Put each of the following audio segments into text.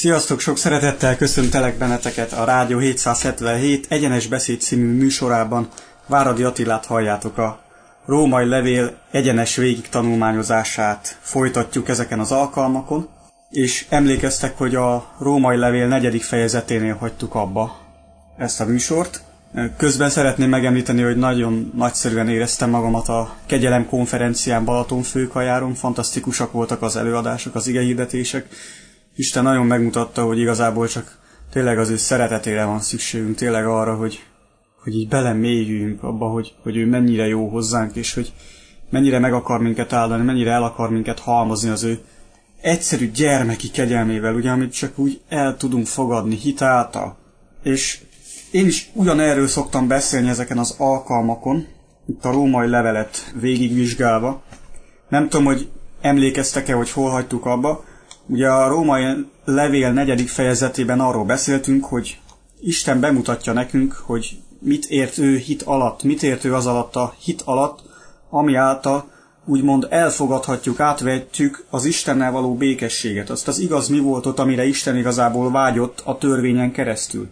Sziasztok, sok szeretettel köszöntelek benneteket a Rádió 777 Egyenes Beszéd című műsorában. Váradi Attilát halljátok a római levél egyenes végig tanulmányozását folytatjuk ezeken az alkalmakon, és emlékeztek, hogy a római levél negyedik fejezeténél hagytuk abba ezt a műsort. Közben szeretném megemlíteni, hogy nagyon nagyszerűen éreztem magamat a kegyelem konferencián Balatonfőkajáron, fantasztikusak voltak az előadások, az igehirdetések, Isten nagyon megmutatta, hogy igazából csak tényleg az ő szeretetére van szükségünk, tényleg arra, hogy, hogy így belemélyüljünk abba, hogy, hogy ő mennyire jó hozzánk, és hogy mennyire meg akar minket áldani, mennyire el akar minket halmozni az ő egyszerű gyermeki kegyelmével, ugye, amit csak úgy el tudunk fogadni hitáltal. És én is ugyanerről szoktam beszélni ezeken az alkalmakon, itt a római levelet végigvizsgálva. Nem tudom, hogy emlékeztek-e, hogy hol hagytuk abba, Ugye a római levél negyedik fejezetében arról beszéltünk, hogy Isten bemutatja nekünk, hogy mit ért ő hit alatt, mit ért ő az alatt a hit alatt, ami által úgymond elfogadhatjuk, átvetjük az Istennel való békességet, azt az igaz mi volt ott, amire Isten igazából vágyott a törvényen keresztül.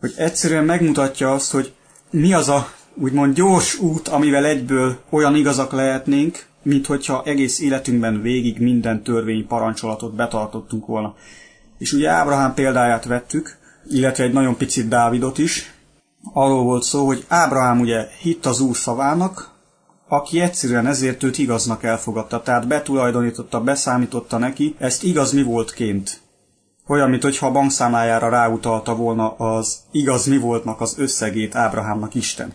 Hogy egyszerűen megmutatja azt, hogy mi az a úgymond gyors út, amivel egyből olyan igazak lehetnénk, mint hogyha egész életünkben végig minden törvény parancsolatot betartottunk volna. És ugye Ábrahám példáját vettük, illetve egy nagyon picit Dávidot is. Arról volt szó, hogy Ábrahám ugye hitt az Úr szavának, aki egyszerűen ezért őt igaznak elfogadta, tehát betulajdonította, beszámította neki, ezt igaz mi voltként. Olyan, mint hogyha a bankszámlájára ráutalta volna az igaz mi voltnak az összegét Ábrahámnak Isten.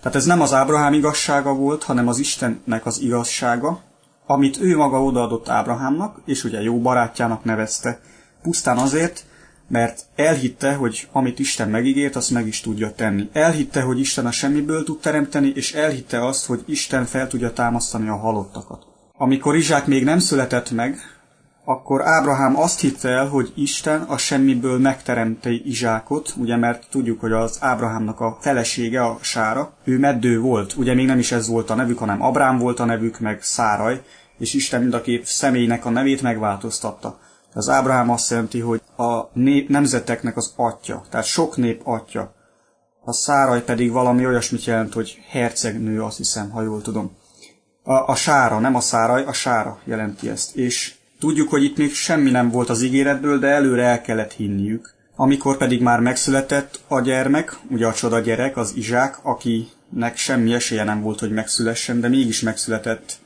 Tehát ez nem az Ábrahám igazsága volt, hanem az Istennek az igazsága, amit ő maga odaadott Ábrahámnak, és ugye jó barátjának nevezte, pusztán azért, mert elhitte, hogy amit Isten megígért, azt meg is tudja tenni. Elhitte, hogy Isten a semmiből tud teremteni, és elhitte azt, hogy Isten fel tudja támasztani a halottakat. Amikor Izsák még nem született meg, akkor Ábrahám azt hitte el, hogy Isten a semmiből megteremte Izsákot, ugye mert tudjuk, hogy az Ábrahámnak a felesége, a Sára, ő meddő volt, ugye még nem is ez volt a nevük, hanem Abrám volt a nevük, meg Száraj, és Isten mind a két személynek a nevét megváltoztatta. Az Ábrahám azt jelenti, hogy a nép, nemzeteknek az atya, tehát sok nép atya. A Száraj pedig valami olyasmit jelent, hogy hercegnő, azt hiszem, ha jól tudom. A, a sára, nem a száraj, a sára jelenti ezt. És Tudjuk, hogy itt még semmi nem volt az ígéretből, de előre el kellett hinniük. Amikor pedig már megszületett a gyermek, ugye a csoda gyerek, az Izsák, akinek semmi esélye nem volt, hogy megszülessen, de mégis megszületett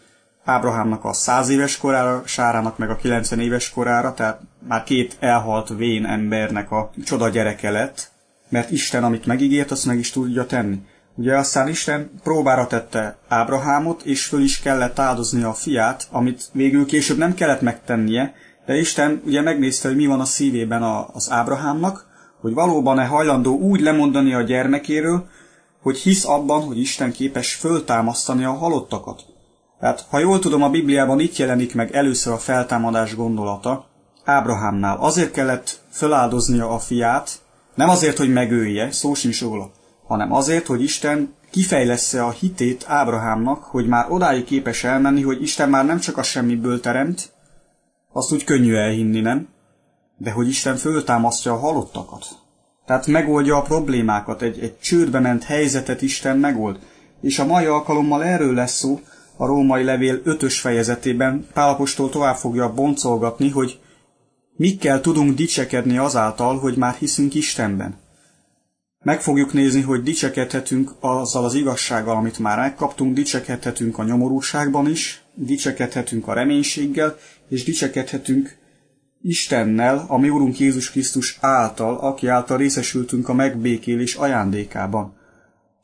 Ábrahámnak a száz éves korára, Sárának meg a 90 éves korára, tehát már két elhalt vén embernek a csoda gyereke lett, mert Isten, amit megígért, azt meg is tudja tenni. Ugye aztán Isten próbára tette Ábrahámot, és föl is kellett áldozni a fiát, amit végül később nem kellett megtennie, de Isten ugye megnézte, hogy mi van a szívében az Ábrahámnak, hogy valóban-e hajlandó úgy lemondani a gyermekéről, hogy hisz abban, hogy Isten képes föltámasztani a halottakat. Tehát, ha jól tudom, a Bibliában itt jelenik meg először a feltámadás gondolata, Ábrahámnál. Azért kellett föláldoznia a fiát, nem azért, hogy megölje, szó sincs róla, hanem azért, hogy Isten kifejlesz-e a hitét Ábrahámnak, hogy már odáig képes elmenni, hogy Isten már nem csak a semmiből teremt, azt úgy könnyű elhinni, nem? De hogy Isten föltámasztja a halottakat. Tehát megoldja a problémákat, egy, egy csődbe ment helyzetet Isten megold. És a mai alkalommal erről lesz szó, a római levél ötös fejezetében Pálapostól tovább fogja boncolgatni, hogy mikkel tudunk dicsekedni azáltal, hogy már hiszünk Istenben. Meg fogjuk nézni, hogy dicsekedhetünk azzal az igazsággal, amit már megkaptunk, dicsekedhetünk a nyomorúságban is, dicsekedhetünk a reménységgel, és dicsekedhetünk Istennel, a mi Úrunk Jézus Krisztus által, aki által részesültünk a megbékélés ajándékában.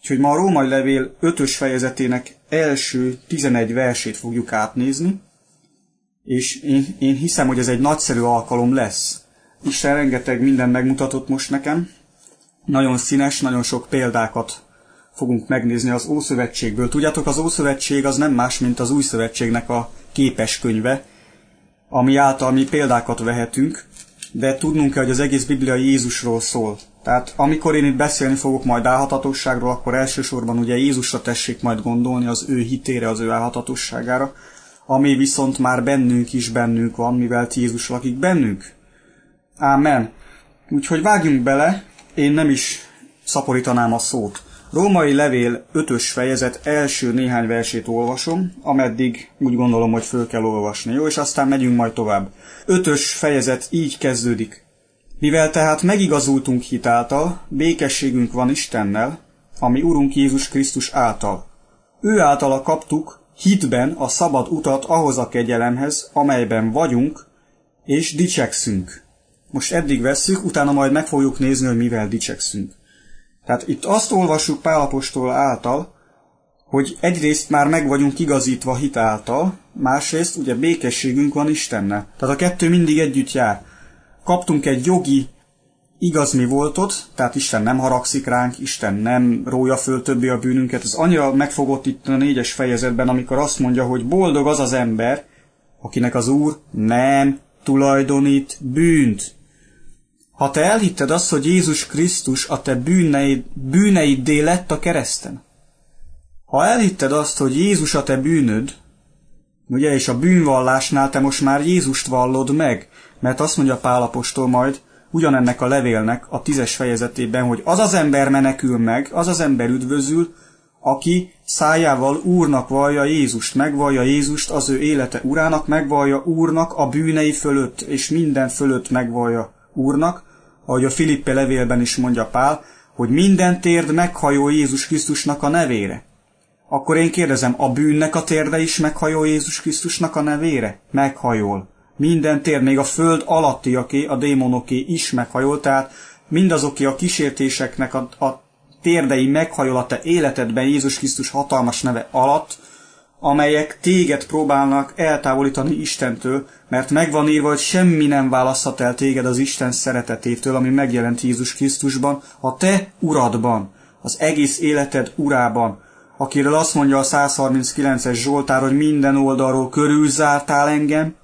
Úgyhogy ma a római levél ötös fejezetének első 11 versét fogjuk átnézni, és én, én hiszem, hogy ez egy nagyszerű alkalom lesz. Isten rengeteg minden megmutatott most nekem, nagyon színes, nagyon sok példákat fogunk megnézni az Ószövetségből. Tudjátok, az Ószövetség az nem más, mint az Új Szövetségnek a képes könyve, ami által mi példákat vehetünk, de tudnunk kell, hogy az egész Biblia Jézusról szól. Tehát amikor én itt beszélni fogok majd álhatatosságról, akkor elsősorban ugye Jézusra tessék majd gondolni, az ő hitére, az ő álhatatosságára, ami viszont már bennünk is bennünk van, mivel Jézus lakik bennünk. Ámen. Úgyhogy vágjunk bele, én nem is szaporítanám a szót. Római levél ötös fejezet első néhány versét olvasom, ameddig úgy gondolom, hogy föl kell olvasni, jó? És aztán megyünk majd tovább. Ötös fejezet így kezdődik. Mivel tehát megigazultunk hitáltal, békességünk van Istennel, ami Urunk Jézus Krisztus által. Ő általa kaptuk hitben a szabad utat ahhoz a kegyelemhez, amelyben vagyunk, és dicsekszünk. Most eddig vesszük, utána majd meg fogjuk nézni, hogy mivel dicsekszünk. Tehát itt azt olvassuk Pálapostól által, hogy egyrészt már meg vagyunk igazítva hit által, másrészt ugye békességünk van Istennel. Tehát a kettő mindig együtt jár. Kaptunk egy jogi igaz mi voltot, tehát Isten nem haragszik ránk, Isten nem rója föl többé a bűnünket. Ez annyira megfogott itt a négyes fejezetben, amikor azt mondja, hogy boldog az az ember, akinek az Úr nem tulajdonít bűnt. Ha te elhitted azt, hogy Jézus Krisztus a te bűneid, bűneiddé lett a kereszten, ha elhitted azt, hogy Jézus a te bűnöd, ugye, és a bűnvallásnál te most már Jézust vallod meg, mert azt mondja Pálapostól majd, ugyanennek a levélnek a tízes fejezetében, hogy az az ember menekül meg, az az ember üdvözül, aki szájával Úrnak vallja Jézust, megvallja Jézust az ő élete Urának, megvallja Úrnak a bűnei fölött, és minden fölött megvallja Úrnak, ahogy a Filippe levélben is mondja Pál, hogy minden térd meghajol Jézus Krisztusnak a nevére. Akkor én kérdezem, a bűnnek a térde is meghajol Jézus Krisztusnak a nevére? Meghajol. Minden tér, még a föld alattiaké, a démonoké is meghajol, tehát mindazoké a kísértéseknek a, a térdei meghajol a te életedben Jézus Krisztus hatalmas neve alatt, amelyek téged próbálnak eltávolítani Istentől, mert megvan írva, hogy semmi nem választhat el téged az Isten szeretetétől, ami megjelent Jézus Krisztusban, a te uradban, az egész életed urában, akiről azt mondja a 139-es Zsoltár, hogy minden oldalról körülzártál engem,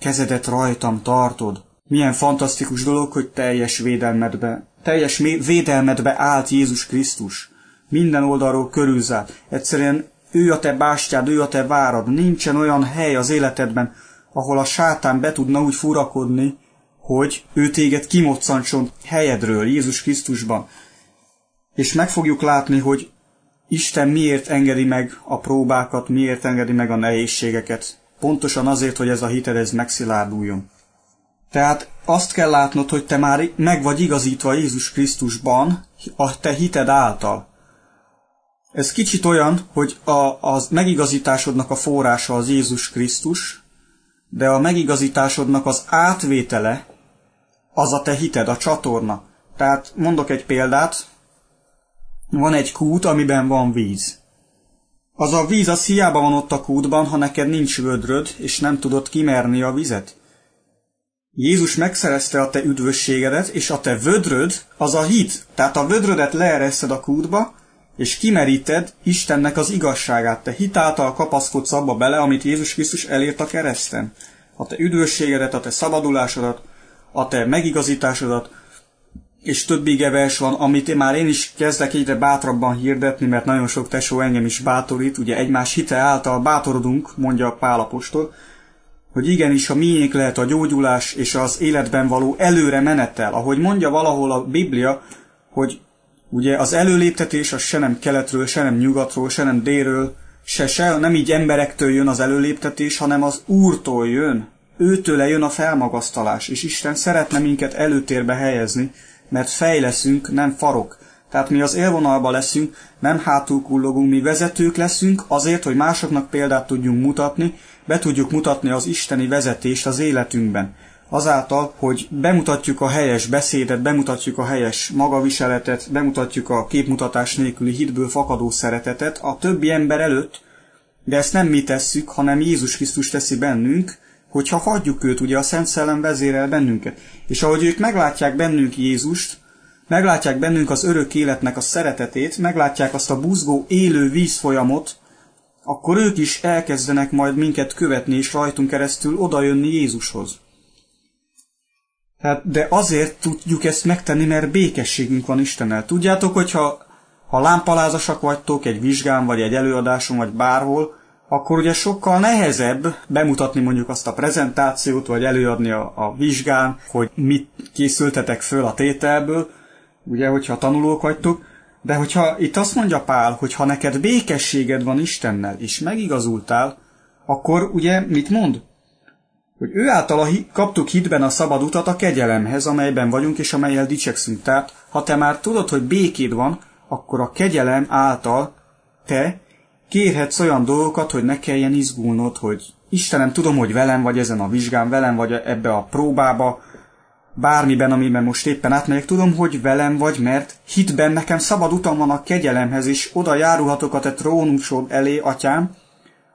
kezedet rajtam tartod. Milyen fantasztikus dolog, hogy teljes védelmedbe, teljes védelmedbe állt Jézus Krisztus. Minden oldalról körülzárt. Egyszerűen ő a te bástyád, ő a te várad. Nincsen olyan hely az életedben, ahol a sátán be tudna úgy furakodni, hogy ő téged kimoccancson helyedről, Jézus Krisztusban. És meg fogjuk látni, hogy Isten miért engedi meg a próbákat, miért engedi meg a nehézségeket. Pontosan azért, hogy ez a hited ez megszilárduljon. Tehát azt kell látnod, hogy te már meg vagy igazítva Jézus Krisztusban, a te hited által. Ez kicsit olyan, hogy a, az megigazításodnak a forrása az Jézus Krisztus, de a megigazításodnak az átvétele az a te hited, a csatorna. Tehát mondok egy példát, van egy kút, amiben van víz. Az a víz az hiába van ott a kútban, ha neked nincs vödröd, és nem tudod kimerni a vizet. Jézus megszerezte a te üdvösségedet, és a te vödröd az a hit. Tehát a vödrödet leereszed a kútba, és kimeríted Istennek az igazságát. Te hitáltal kapaszkodsz abba bele, amit Jézus Krisztus elért a kereszten. A te üdvösségedet, a te szabadulásodat, a te megigazításodat, és több vers van, amit én már én is kezdek egyre bátrabban hirdetni, mert nagyon sok tesó engem is bátorít, ugye egymás hite által bátorodunk, mondja a Pálapostól, hogy igenis a miénk lehet a gyógyulás és az életben való előre menettel. Ahogy mondja valahol a Biblia, hogy ugye az előléptetés az se nem keletről, se nem nyugatról, se nem délről, se, se nem így emberektől jön az előléptetés, hanem az Úrtól jön. Őtőle jön a felmagasztalás, és Isten szeretne minket előtérbe helyezni, mert fej leszünk, nem farok. Tehát mi az élvonalba leszünk, nem hátul mi vezetők leszünk azért, hogy másoknak példát tudjunk mutatni, be tudjuk mutatni az isteni vezetést az életünkben. Azáltal, hogy bemutatjuk a helyes beszédet, bemutatjuk a helyes magaviseletet, bemutatjuk a képmutatás nélküli hitből fakadó szeretetet a többi ember előtt, de ezt nem mi tesszük, hanem Jézus Krisztus teszi bennünk, hogyha hagyjuk őt, ugye a Szent Szellem vezérel bennünket. És ahogy ők meglátják bennünk Jézust, meglátják bennünk az örök életnek a szeretetét, meglátják azt a buzgó, élő vízfolyamot, akkor ők is elkezdenek majd minket követni, és rajtunk keresztül odajönni Jézushoz. Hát, de azért tudjuk ezt megtenni, mert békességünk van Istennel. Tudjátok, hogyha ha lámpalázasak vagytok egy vizsgán, vagy egy előadáson, vagy bárhol, akkor ugye sokkal nehezebb bemutatni mondjuk azt a prezentációt, vagy előadni a, a vizsgán, hogy mit készültetek föl a tételből, ugye, hogyha tanulók vagytok, de hogyha itt azt mondja Pál, hogy ha neked békességed van Istennel, és megigazultál, akkor ugye mit mond? Hogy ő általa kaptuk hitben a szabad utat a kegyelemhez, amelyben vagyunk, és amelyel dicsekszünk. Tehát, ha te már tudod, hogy békéd van, akkor a kegyelem által te kérhetsz olyan dolgokat, hogy ne kelljen izgulnod, hogy Istenem, tudom, hogy velem vagy ezen a vizsgán, velem vagy ebbe a próbába, bármiben, amiben most éppen átmegyek, tudom, hogy velem vagy, mert hitben nekem szabad utam van a kegyelemhez, és oda járulhatok a te trónusod elé, atyám,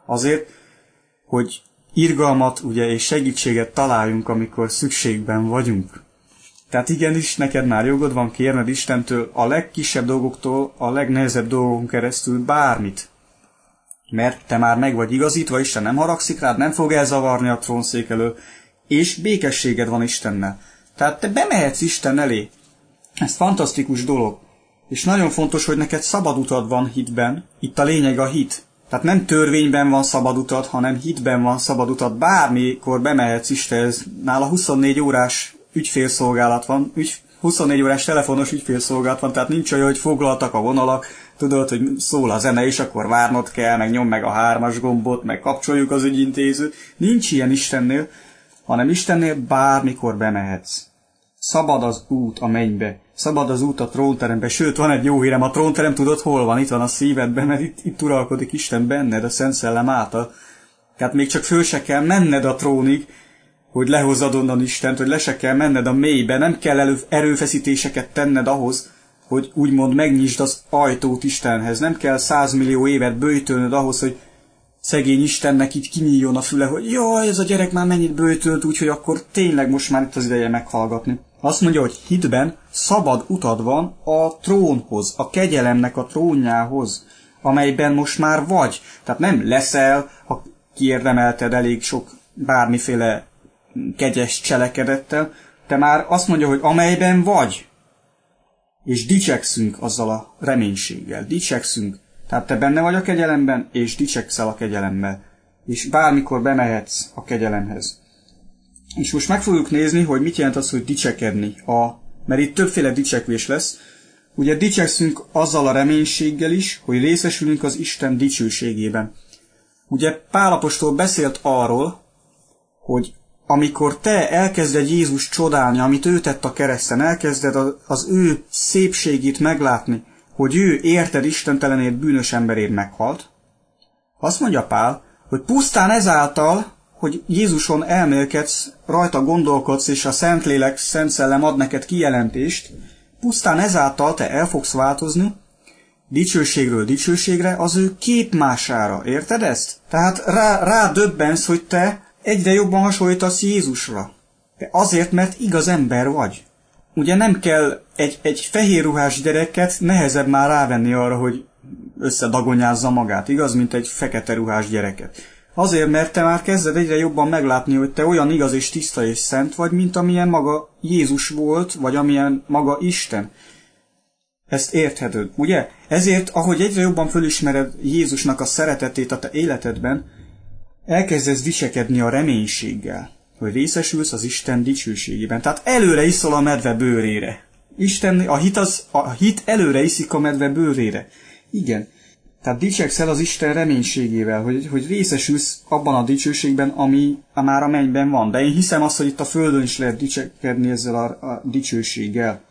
azért, hogy irgalmat ugye, és segítséget találjunk, amikor szükségben vagyunk. Tehát igenis, neked már jogod van kérned Istentől a legkisebb dolgoktól, a legnehezebb dolgokon keresztül bármit. Mert te már meg vagy igazítva, Isten nem haragszik rád, nem fog elzavarni a trónszék elől, és békességed van Istennel. Tehát te bemehetsz Isten elé. Ez fantasztikus dolog. És nagyon fontos, hogy neked szabad utad van hitben. Itt a lényeg a hit. Tehát nem törvényben van szabad utad, hanem hitben van szabad utad. Bármikor bemehetsz Istenhez. Nála 24 órás ügyfélszolgálat van, ügy, 24 órás telefonos ügyfélszolgálat van, tehát nincs olyan, hogy foglaltak a vonalak, tudod, hogy szól a zene, és akkor várnod kell, meg nyom meg a hármas gombot, meg kapcsoljuk az ügyintézőt. Nincs ilyen Istennél, hanem Istennél bármikor bemehetsz. Szabad az út a mennybe, szabad az út a trónterembe, sőt, van egy jó hírem, a trónterem tudod hol van, itt van a szívedben, mert itt, itt uralkodik Isten benned, a Szent Szellem által. Tehát még csak föl se kell menned a trónig, hogy lehozzad onnan Istent, hogy le se kell menned a mélybe, nem kell elő, erőfeszítéseket tenned ahhoz, hogy úgymond megnyisd az ajtót Istenhez. Nem kell százmillió évet bőjtölnöd ahhoz, hogy szegény Istennek így kinyíljon a füle, hogy jaj, ez a gyerek már mennyit bőtölt, úgyhogy akkor tényleg most már itt az ideje meghallgatni. Azt mondja, hogy hitben szabad utad van a trónhoz, a kegyelemnek a trónjához, amelyben most már vagy. Tehát nem leszel, ha kiérdemelted elég sok bármiféle kegyes cselekedettel, te már azt mondja, hogy amelyben vagy, és dicsekszünk azzal a reménységgel, dicsekszünk tehát te benne vagy a kegyelemben, és dicsekszel a kegyelemmel. És bármikor bemehetsz a kegyelemhez. És most meg fogjuk nézni, hogy mit jelent az, hogy dicsekedni. A, mert itt többféle dicsekvés lesz. Ugye dicsekszünk azzal a reménységgel is, hogy részesülünk az Isten dicsőségében. Ugye Pálapostól beszélt arról, hogy amikor te elkezded Jézus csodálni, amit ő tett a kereszten, elkezded az ő szépségét meglátni, hogy ő érted istentelenért bűnös emberért meghalt. Azt mondja Pál, hogy pusztán ezáltal, hogy Jézuson elmélkedsz, rajta gondolkodsz, és a Szentlélek, Szent Szellem ad neked kijelentést, pusztán ezáltal te el fogsz változni, dicsőségről dicsőségre, az ő képmására. Érted ezt? Tehát rá, rá döbbensz, hogy te egyre jobban hasonlítasz Jézusra. De azért, mert igaz ember vagy ugye nem kell egy, egy fehér ruhás gyereket nehezebb már rávenni arra, hogy összedagonyázza magát, igaz, mint egy fekete ruhás gyereket. Azért, mert te már kezded egyre jobban meglátni, hogy te olyan igaz és tiszta és szent vagy, mint amilyen maga Jézus volt, vagy amilyen maga Isten. Ezt értheted, ugye? Ezért, ahogy egyre jobban fölismered Jézusnak a szeretetét a te életedben, elkezdesz visekedni a reménységgel hogy részesülsz az Isten dicsőségében. Tehát előre iszol a medve bőrére. Isten, a hit, az, a hit előre iszik a medve bőrére. Igen. Tehát dicsekszel az Isten reménységével, hogy, hogy részesülsz abban a dicsőségben, ami a már a mennyben van. De én hiszem azt, hogy itt a földön is lehet dicsekedni ezzel a, a dicsőséggel.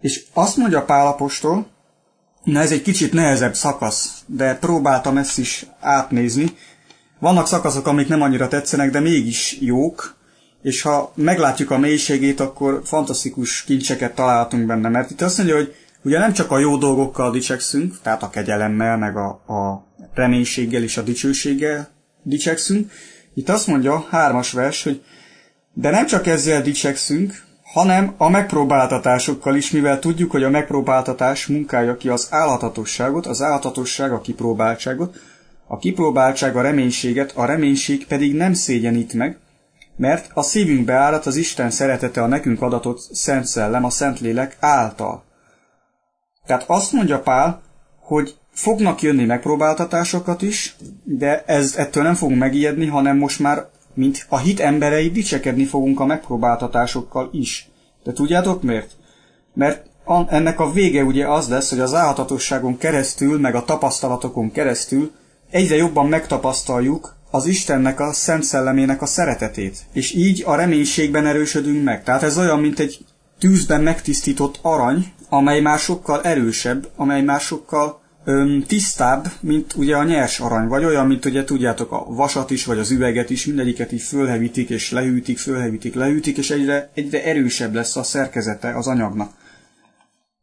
És azt mondja Pálapostól, na ez egy kicsit nehezebb szakasz, de próbáltam ezt is átnézni. Vannak szakaszok, amik nem annyira tetszenek, de mégis jók és ha meglátjuk a mélységét, akkor fantasztikus kincseket találhatunk benne, mert itt azt mondja, hogy ugye nem csak a jó dolgokkal dicsekszünk, tehát a kegyelemmel, meg a, a reménységgel és a dicsőséggel dicsekszünk, itt azt mondja, hármas vers, hogy de nem csak ezzel dicsekszünk, hanem a megpróbáltatásokkal is, mivel tudjuk, hogy a megpróbáltatás munkája ki az álhatatosságot, az álhatatosság a kipróbáltságot, a kipróbáltság a reménységet, a reménység pedig nem szégyenít meg, mert a szívünkbe árat az Isten szeretete a nekünk adatott Szent Szellem, a Szentlélek által. Tehát azt mondja Pál, hogy fognak jönni megpróbáltatásokat is, de ez, ettől nem fogunk megijedni, hanem most már, mint a hit emberei, dicsekedni fogunk a megpróbáltatásokkal is. De tudjátok miért? Mert ennek a vége ugye az lesz, hogy az álhatatosságon keresztül, meg a tapasztalatokon keresztül egyre jobban megtapasztaljuk az Istennek a Szent Szellemének a szeretetét. És így a reménységben erősödünk meg. Tehát ez olyan, mint egy tűzben megtisztított arany, amely már sokkal erősebb, amely már sokkal öm, tisztább, mint ugye a nyers arany, vagy olyan, mint ugye tudjátok a vasat is, vagy az üveget is, mindegyiket így fölhevítik és lehűtik, fölhevítik, lehűtik, és egyre, egyre erősebb lesz a szerkezete az anyagnak.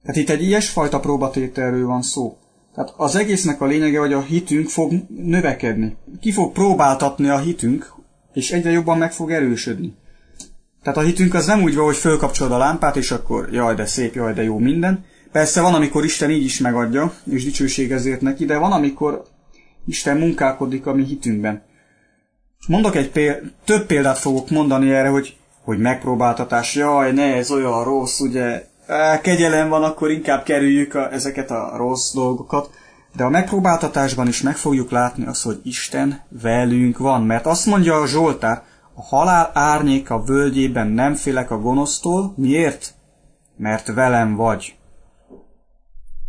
Tehát itt egy ilyesfajta próbatételről van szó. Tehát az egésznek a lényege, hogy a hitünk fog növekedni. Ki fog próbáltatni a hitünk, és egyre jobban meg fog erősödni. Tehát a hitünk az nem úgy van, hogy fölkapcsolod a lámpát, és akkor jaj, de szép, jaj, de jó minden. Persze van, amikor Isten így is megadja, és dicsőség ezért neki, de van, amikor Isten munkálkodik a mi hitünkben. Mondok egy példát, több példát fogok mondani erre, hogy, hogy megpróbáltatás, jaj, ne, ez olyan rossz, ugye, kegyelem van, akkor inkább kerüljük a, ezeket a rossz dolgokat. De a megpróbáltatásban is meg fogjuk látni azt, hogy Isten velünk van. Mert azt mondja a Zsoltár, a halál árnyék a völgyében nem félek a gonosztól. Miért? Mert velem vagy.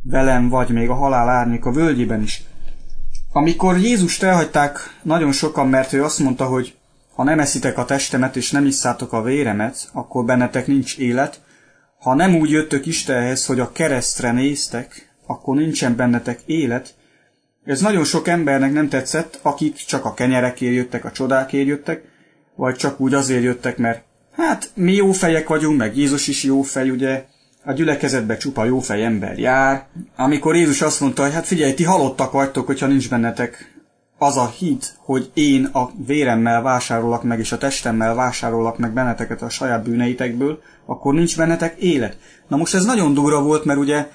Velem vagy, még a halál árnyék a völgyében is. Amikor Jézust elhagyták nagyon sokan, mert ő azt mondta, hogy ha nem eszitek a testemet és nem isszátok a véremet, akkor bennetek nincs élet, ha nem úgy jöttök Istenhez, hogy a keresztre néztek, akkor nincsen bennetek élet. Ez nagyon sok embernek nem tetszett, akik csak a kenyerekért jöttek, a csodákért jöttek, vagy csak úgy azért jöttek, mert hát mi jó fejek vagyunk, meg Jézus is jó fej, ugye, a gyülekezetbe csupa jó fej ember jár. Amikor Jézus azt mondta, hogy hát figyelj, ti halottak vagytok, hogyha nincs bennetek az a hit, hogy én a véremmel vásárolok meg, és a testemmel vásárolok meg benneteket a saját bűneitekből, akkor nincs bennetek élet. Na most ez nagyon durva volt, mert ugye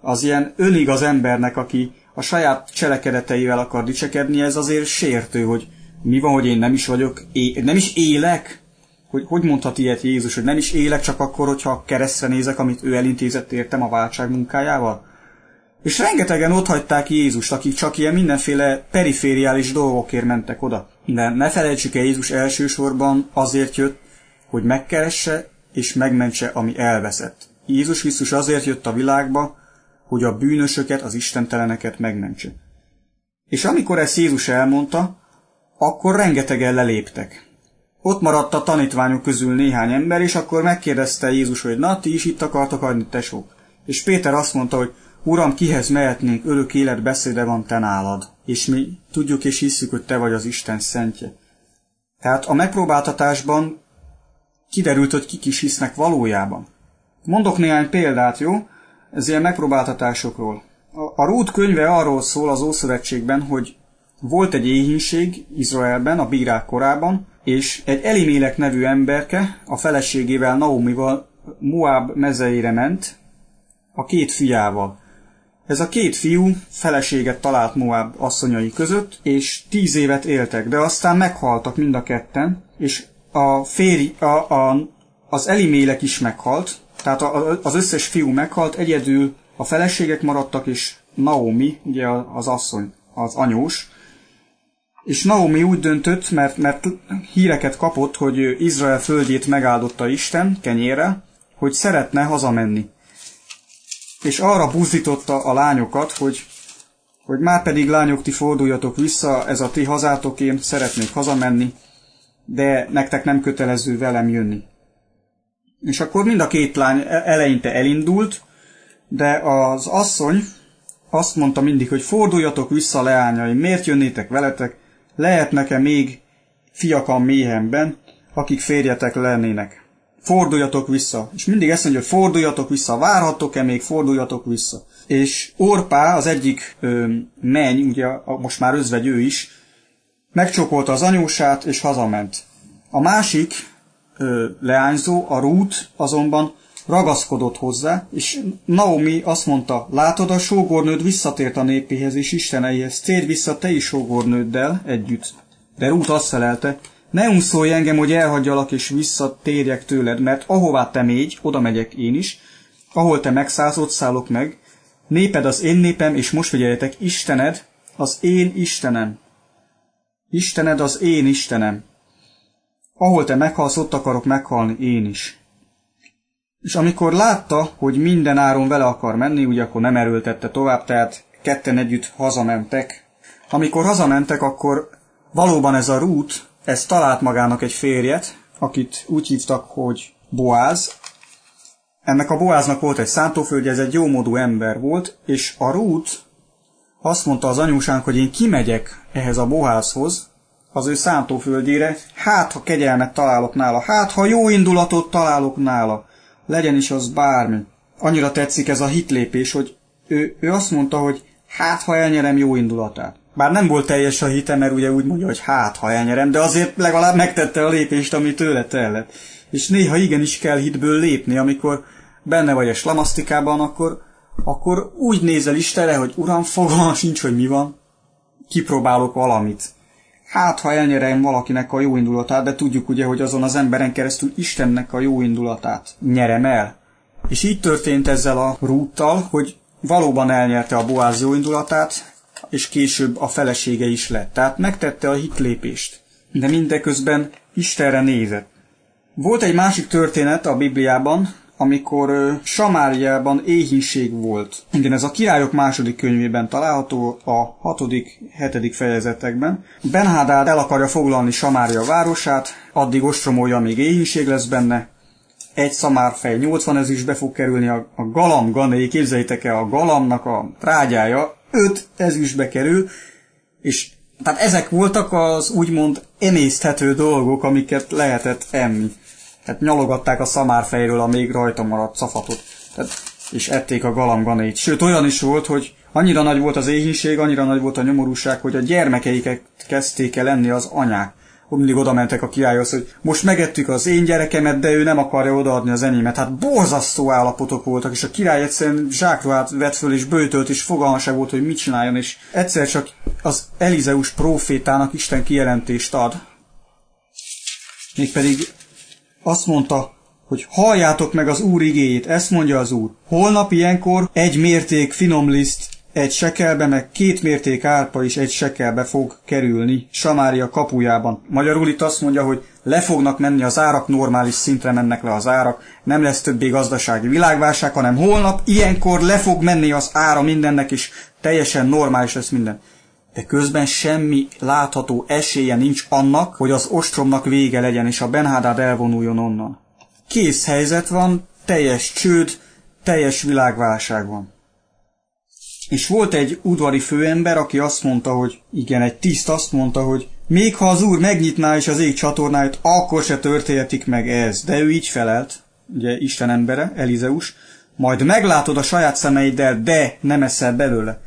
az ilyen önigaz embernek, aki a saját cselekedeteivel akar dicsekedni, ez azért sértő, hogy mi van, hogy én nem is vagyok, é- nem is élek? Hogy, hogy mondhat ilyet Jézus, hogy nem is élek csak akkor, hogyha keresztre nézek, amit ő elintézett értem a váltság munkájával? És rengetegen ott hagyták Jézust, akik csak ilyen mindenféle perifériális dolgokért mentek oda. De ne felejtsük el, Jézus elsősorban azért jött, hogy megkeresse és megmentse, ami elveszett. Jézus Krisztus azért jött a világba, hogy a bűnösöket, az istenteleneket megmentse. És amikor ezt Jézus elmondta, akkor rengetegen leléptek. Ott maradt a tanítványok közül néhány ember, és akkor megkérdezte Jézus, hogy na, ti is itt akartok adni, tesók. És Péter azt mondta, hogy Uram, kihez mehetnénk, örök élet beszéde van te nálad, és mi tudjuk és hisszük, hogy te vagy az Isten szentje. Tehát a megpróbáltatásban kiderült, hogy kik is hisznek valójában. Mondok néhány példát, jó? Ez ilyen megpróbáltatásokról. A, a Rút könyve arról szól az Ószövetségben, hogy volt egy éhínség Izraelben, a bírák korában, és egy Elimélek nevű emberke a feleségével, Naomival Moab mezeire ment, a két fiával. Ez a két fiú feleséget talált Moab asszonyai között, és tíz évet éltek, de aztán meghaltak mind a ketten, és a férj, a, a, az Elimélek is meghalt, tehát a, az összes fiú meghalt, egyedül a feleségek maradtak, és Naomi, ugye az asszony, az anyós, és Naomi úgy döntött, mert, mert híreket kapott, hogy Izrael földjét megáldotta Isten kenyére, hogy szeretne hazamenni és arra buzdította a lányokat, hogy, hogy már pedig lányok, ti forduljatok vissza, ez a ti hazátok, én szeretnék hazamenni, de nektek nem kötelező velem jönni. És akkor mind a két lány e- eleinte elindult, de az asszony azt mondta mindig, hogy forduljatok vissza, leányai, miért jönnétek veletek, lehet nekem még fiak a méhemben, akik férjetek lennének forduljatok vissza. És mindig ezt mondja, hogy forduljatok vissza, várhatok-e még, forduljatok vissza. És Orpá, az egyik ö, menny, ugye most már özvegy ő is, megcsokolta az anyósát, és hazament. A másik ö, leányzó, a Rút azonban ragaszkodott hozzá, és Naomi azt mondta, látod, a sógornőd visszatért a népéhez és isteneihez, térj vissza te is sógornőddel együtt. De Rút azt felelte, ne unszolj engem, hogy elhagyjalak és visszatérjek tőled, mert ahová te mégy, oda megyek én is, ahol te megszállsz, szállok meg, Néped az én népem, és most figyeljetek, Istened az én Istenem. Istened az én Istenem. Ahol te meghalsz, ott akarok meghalni én is. És amikor látta, hogy minden áron vele akar menni, ugye akkor nem erőltette tovább, tehát ketten együtt hazamentek. Amikor hazamentek, akkor valóban ez a rút, ez talált magának egy férjet, akit úgy hívtak, hogy Boáz. Ennek a Boáznak volt egy szántóföldje, ez egy jómódú ember volt, és a rút azt mondta az anyósánk, hogy én kimegyek ehhez a Boázhoz, az ő szántóföldjére, hát ha kegyelmet találok nála, hát ha jó indulatot találok nála, legyen is az bármi. Annyira tetszik ez a hitlépés, hogy ő, ő azt mondta, hogy hát ha elnyerem jó indulatát. Bár nem volt teljes a hite, mert ugye úgy mondja, hogy hát ha elnyerem, de azért legalább megtette a lépést, ami tőle tellett. És néha igenis kell hitből lépni, amikor benne vagy a slamasztikában, akkor, akkor úgy nézel Istenre, hogy Uram, fogalmam sincs, hogy mi van. Kipróbálok valamit. Hát, ha elnyerem valakinek a jó indulatát, de tudjuk ugye, hogy azon az emberen keresztül Istennek a jó indulatát nyerem el. És így történt ezzel a rúttal, hogy valóban elnyerte a Boáz jó indulatát, és később a felesége is lett. Tehát megtette a hitlépést. De mindeközben Istenre nézett. Volt egy másik történet a Bibliában, amikor Samáriában éhínség volt. Igen, ez a királyok második könyvében található a hatodik, hetedik fejezetekben. Benhádád el akarja foglalni Samária városát, addig ostromolja, még éhínség lesz benne. Egy szamárfej 80 ezüstbe fog kerülni, a, a galam gané, képzeljétek el, a galamnak a trágyája 5 ezüstbe kerül, és tehát ezek voltak az úgymond emészthető dolgok, amiket lehetett enni hát nyalogatták a szamárfejről a még rajta maradt szafatot, tehát, és ették a galamganét. Sőt, olyan is volt, hogy annyira nagy volt az éhínség, annyira nagy volt a nyomorúság, hogy a gyermekeiket kezdték el enni az anyák. Mindig oda mentek a királyhoz, hogy most megettük az én gyerekemet, de ő nem akarja odaadni az enyémet. Hát borzasztó állapotok voltak, és a király egyszerűen zsákruhát vett föl, és bőtölt, és fogalma volt, hogy mit csináljon, és egyszer csak az Elizeus profétának Isten kijelentést ad. Mégpedig azt mondta, hogy halljátok meg az Úr igéjét, ezt mondja az Úr. Holnap ilyenkor egy mérték finomliszt egy sekelbe, meg két mérték árpa is egy sekelbe fog kerülni Samária kapujában. Magyarul itt azt mondja, hogy le fognak menni az árak, normális szintre mennek le az árak, nem lesz többé gazdasági világválság, hanem holnap ilyenkor le fog menni az ára mindennek, és teljesen normális lesz minden de közben semmi látható esélye nincs annak, hogy az ostromnak vége legyen, és a Benhádád elvonuljon onnan. Kész helyzet van, teljes csőd, teljes világválság van. És volt egy udvari főember, aki azt mondta, hogy igen, egy tiszt azt mondta, hogy még ha az úr megnyitná is az ég csatornáját, akkor se történhetik meg ez. De ő így felelt, ugye Isten embere, Elizeus, majd meglátod a saját szemeiddel, de nem eszel belőle,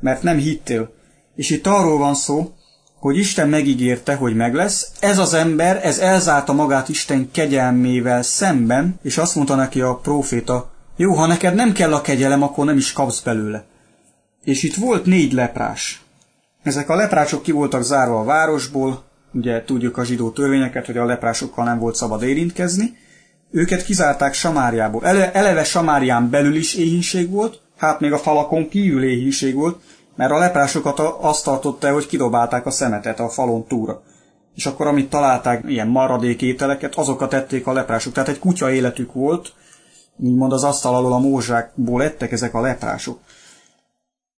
mert nem hittél. És itt arról van szó, hogy Isten megígérte, hogy meg lesz. Ez az ember, ez elzárta magát Isten kegyelmével szemben, és azt mondta neki a próféta, jó, ha neked nem kell a kegyelem, akkor nem is kapsz belőle. És itt volt négy leprás. Ezek a leprások ki voltak zárva a városból, ugye tudjuk a zsidó törvényeket, hogy a leprásokkal nem volt szabad érintkezni, őket kizárták Samáriából. Ele, eleve Samárián belül is éhínség volt, hát még a falakon kívül éhínség volt, mert a leprásokat azt tartotta, hogy kidobálták a szemetet a falon túra. És akkor, amit találták, ilyen maradék ételeket, azokat ették a leprások. Tehát egy kutya életük volt, mond az asztal alól a mózsákból ettek ezek a leprások.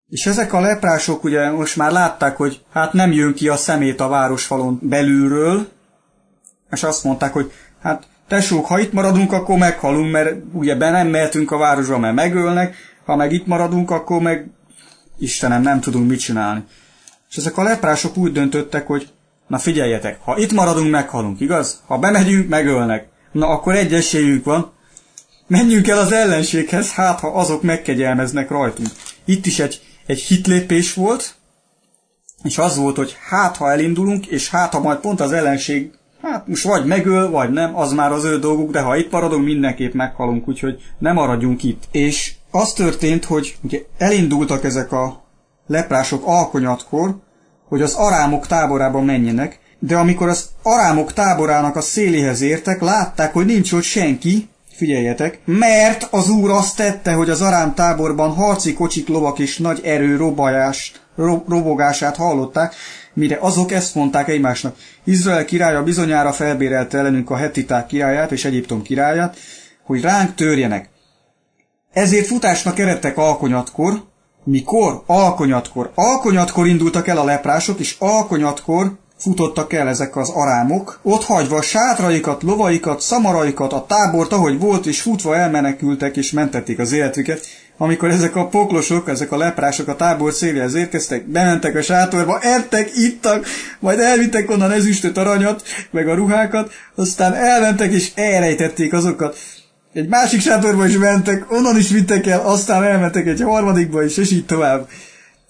És ezek a leprások ugye most már látták, hogy hát nem jön ki a szemét a városfalon belülről, és azt mondták, hogy hát tesók, ha itt maradunk, akkor meghalunk, mert ugye be nem mehetünk a városba, mert megölnek, ha meg itt maradunk, akkor meg Istenem, nem tudunk mit csinálni. És ezek a leprások úgy döntöttek, hogy na figyeljetek, ha itt maradunk, meghalunk, igaz? Ha bemegyünk, megölnek. Na akkor egy esélyünk van. Menjünk el az ellenséghez, hát ha azok megkegyelmeznek rajtunk. Itt is egy, egy hitlépés volt, és az volt, hogy hát ha elindulunk, és hát ha majd pont az ellenség, hát most vagy megöl, vagy nem, az már az ő dolguk, de ha itt maradunk, mindenképp meghalunk, úgyhogy nem maradjunk itt. És az történt, hogy ugye elindultak ezek a leprások alkonyatkor, hogy az arámok táborába menjenek, de amikor az arámok táborának a széléhez értek, látták, hogy nincs ott senki, Figyeljetek, mert az úr azt tette, hogy az arám táborban harci kocsik, lovak és nagy erő robajás, ro- robogását hallották, mire azok ezt mondták egymásnak. Izrael királya bizonyára felbérelte ellenünk a hetiták királyát és Egyiptom királyát, hogy ránk törjenek. Ezért futásnak eredtek alkonyatkor, mikor? Alkonyatkor. Alkonyatkor indultak el a leprások, és alkonyatkor futottak el ezek az arámok, ott hagyva a sátraikat, lovaikat, szamaraikat, a tábort, ahogy volt, és futva elmenekültek és mentették az életüket. Amikor ezek a poklosok, ezek a leprások a tábor széljehez érkeztek, bementek a sátorba, ettek, ittak, majd elvittek onnan ezüstöt, aranyat, meg a ruhákat, aztán elmentek és elrejtették azokat. Egy másik sátorba is mentek, onnan is vittek el, aztán elmentek egy harmadikba is, és így tovább.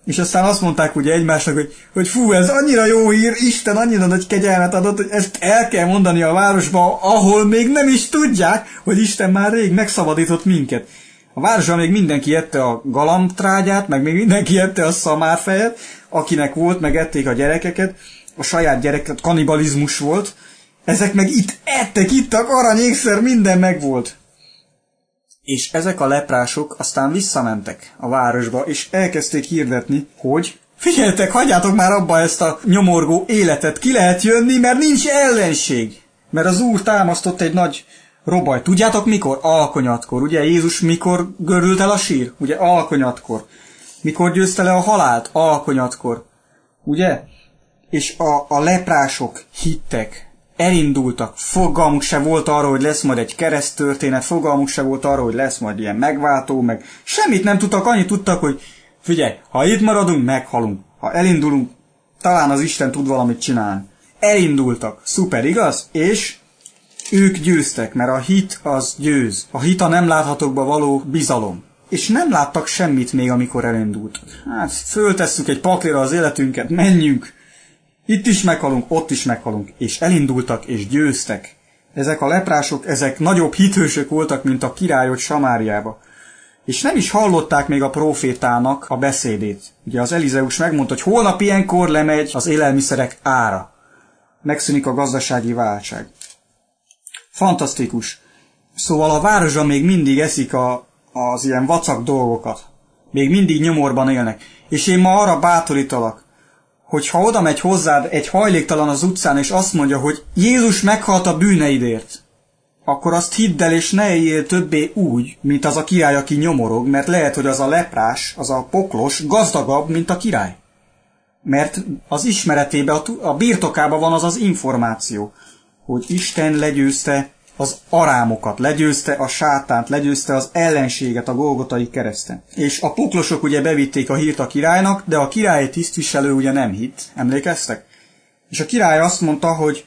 És aztán azt mondták ugye egymásnak, hogy, hogy fú, ez annyira jó hír, Isten annyira nagy kegyelmet adott, hogy ezt el kell mondani a városba, ahol még nem is tudják, hogy Isten már rég megszabadított minket. A városban még mindenki ette a galambtrágyát, meg még mindenki ette a szamárfejet, akinek volt, meg ették a gyerekeket, a saját gyereket, kanibalizmus volt. Ezek meg itt ettek, ittak, arany, ékszer, minden megvolt. És ezek a leprások aztán visszamentek a városba, és elkezdték hirdetni, hogy figyeljetek, hagyjátok már abba ezt a nyomorgó életet, ki lehet jönni, mert nincs ellenség. Mert az Úr támasztott egy nagy robaj. Tudjátok mikor? Alkonyatkor. Ugye Jézus mikor görült el a sír? Ugye alkonyatkor. Mikor győzte le a halált? Alkonyatkor. Ugye? És a, a leprások hittek elindultak, fogalmuk se volt arról, hogy lesz majd egy keresztörténet, fogalmuk se volt arról, hogy lesz majd ilyen megváltó, meg semmit nem tudtak, annyit tudtak, hogy figyelj, ha itt maradunk, meghalunk. Ha elindulunk, talán az Isten tud valamit csinálni. Elindultak, szuper, igaz? És ők győztek, mert a hit az győz. A hit a nem láthatókba való bizalom. És nem láttak semmit még, amikor elindultak. Hát föltesszük egy paklira az életünket, menjünk! Itt is meghalunk, ott is meghalunk, és elindultak és győztek. Ezek a leprások, ezek nagyobb hithősök voltak, mint a királyok Samáriába. És nem is hallották még a profétának a beszédét. Ugye az Elizeus megmondta, hogy holnap ilyenkor lemegy az élelmiszerek ára. Megszűnik a gazdasági válság. Fantasztikus. Szóval a városban még mindig eszik a, az ilyen vacak dolgokat. Még mindig nyomorban élnek. És én ma arra bátorítalak, hogy ha oda megy hozzád egy hajléktalan az utcán, és azt mondja, hogy Jézus meghalt a bűneidért, akkor azt hidd el, és ne éljél többé úgy, mint az a király, aki nyomorog, mert lehet, hogy az a leprás, az a poklos gazdagabb, mint a király. Mert az ismeretébe, a birtokába van az az információ, hogy Isten legyőzte az arámokat, legyőzte a sátánt, legyőzte az ellenséget a Golgotai kereszten. És a poklosok ugye bevitték a hírt a királynak, de a királyi tisztviselő ugye nem hitt. Emlékeztek? És a király azt mondta, hogy,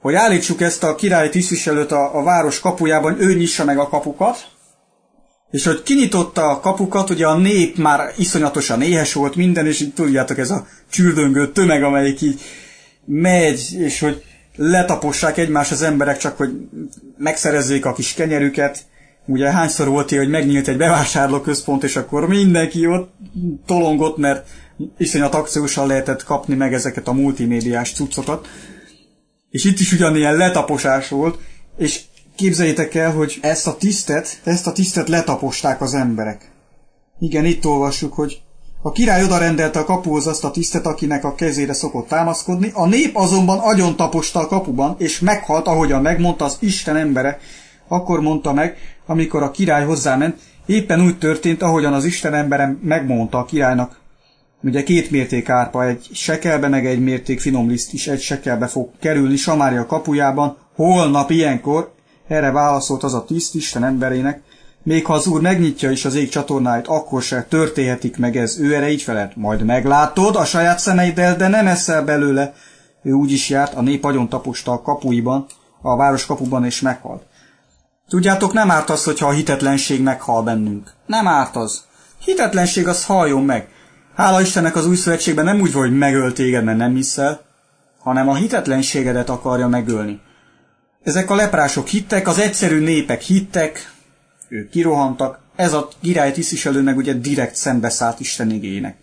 hogy állítsuk ezt a királyi tisztviselőt a, a város kapujában, ő nyissa meg a kapukat, és hogy kinyitotta a kapukat, ugye a nép már iszonyatosan éhes volt minden, és így tudjátok, ez a csürdöngő tömeg, amelyik így megy, és hogy letapossák egymás az emberek csak, hogy megszerezzék a kis kenyerüket. Ugye hányszor volt ilyen, hogy megnyílt egy bevásárlóközpont, és akkor mindenki ott tolongott, mert iszonyat akciósan lehetett kapni meg ezeket a multimédiás cuccokat. És itt is ugyanilyen letaposás volt, és képzeljétek el, hogy ezt a tisztet, ezt a tisztet letaposták az emberek. Igen, itt olvassuk, hogy a király oda rendelte a kapuhoz azt a tisztet, akinek a kezére szokott támaszkodni, a nép azonban agyon taposta a kapuban, és meghalt, ahogyan megmondta az Isten embere. Akkor mondta meg, amikor a király hozzáment, éppen úgy történt, ahogyan az Isten embere megmondta a királynak. Ugye két mérték árpa, egy sekelbe, meg egy mérték finom liszt is egy sekelbe fog kerülni Samária kapujában, holnap ilyenkor, erre válaszolt az a tiszt Isten emberének, még ha az Úr megnyitja is az ég csatornáit, akkor se történhetik meg ez. Ő erre így felelt. Majd meglátod a saját szemeiddel, de nem eszel belőle. Ő úgy is járt, a nép agyon taposta a kapuiban, a város kapuban, és meghalt. Tudjátok, nem árt az, hogyha a hitetlenség meghal bennünk. Nem árt az. Hitetlenség az haljon meg. Hála Istennek az új szövetségben nem úgy van, hogy megöl téged, mert nem hiszel, hanem a hitetlenségedet akarja megölni. Ezek a leprások hittek, az egyszerű népek hittek, ők kirohantak, ez a király tisztviselő meg ugye direkt szembeszállt Isten igénynek.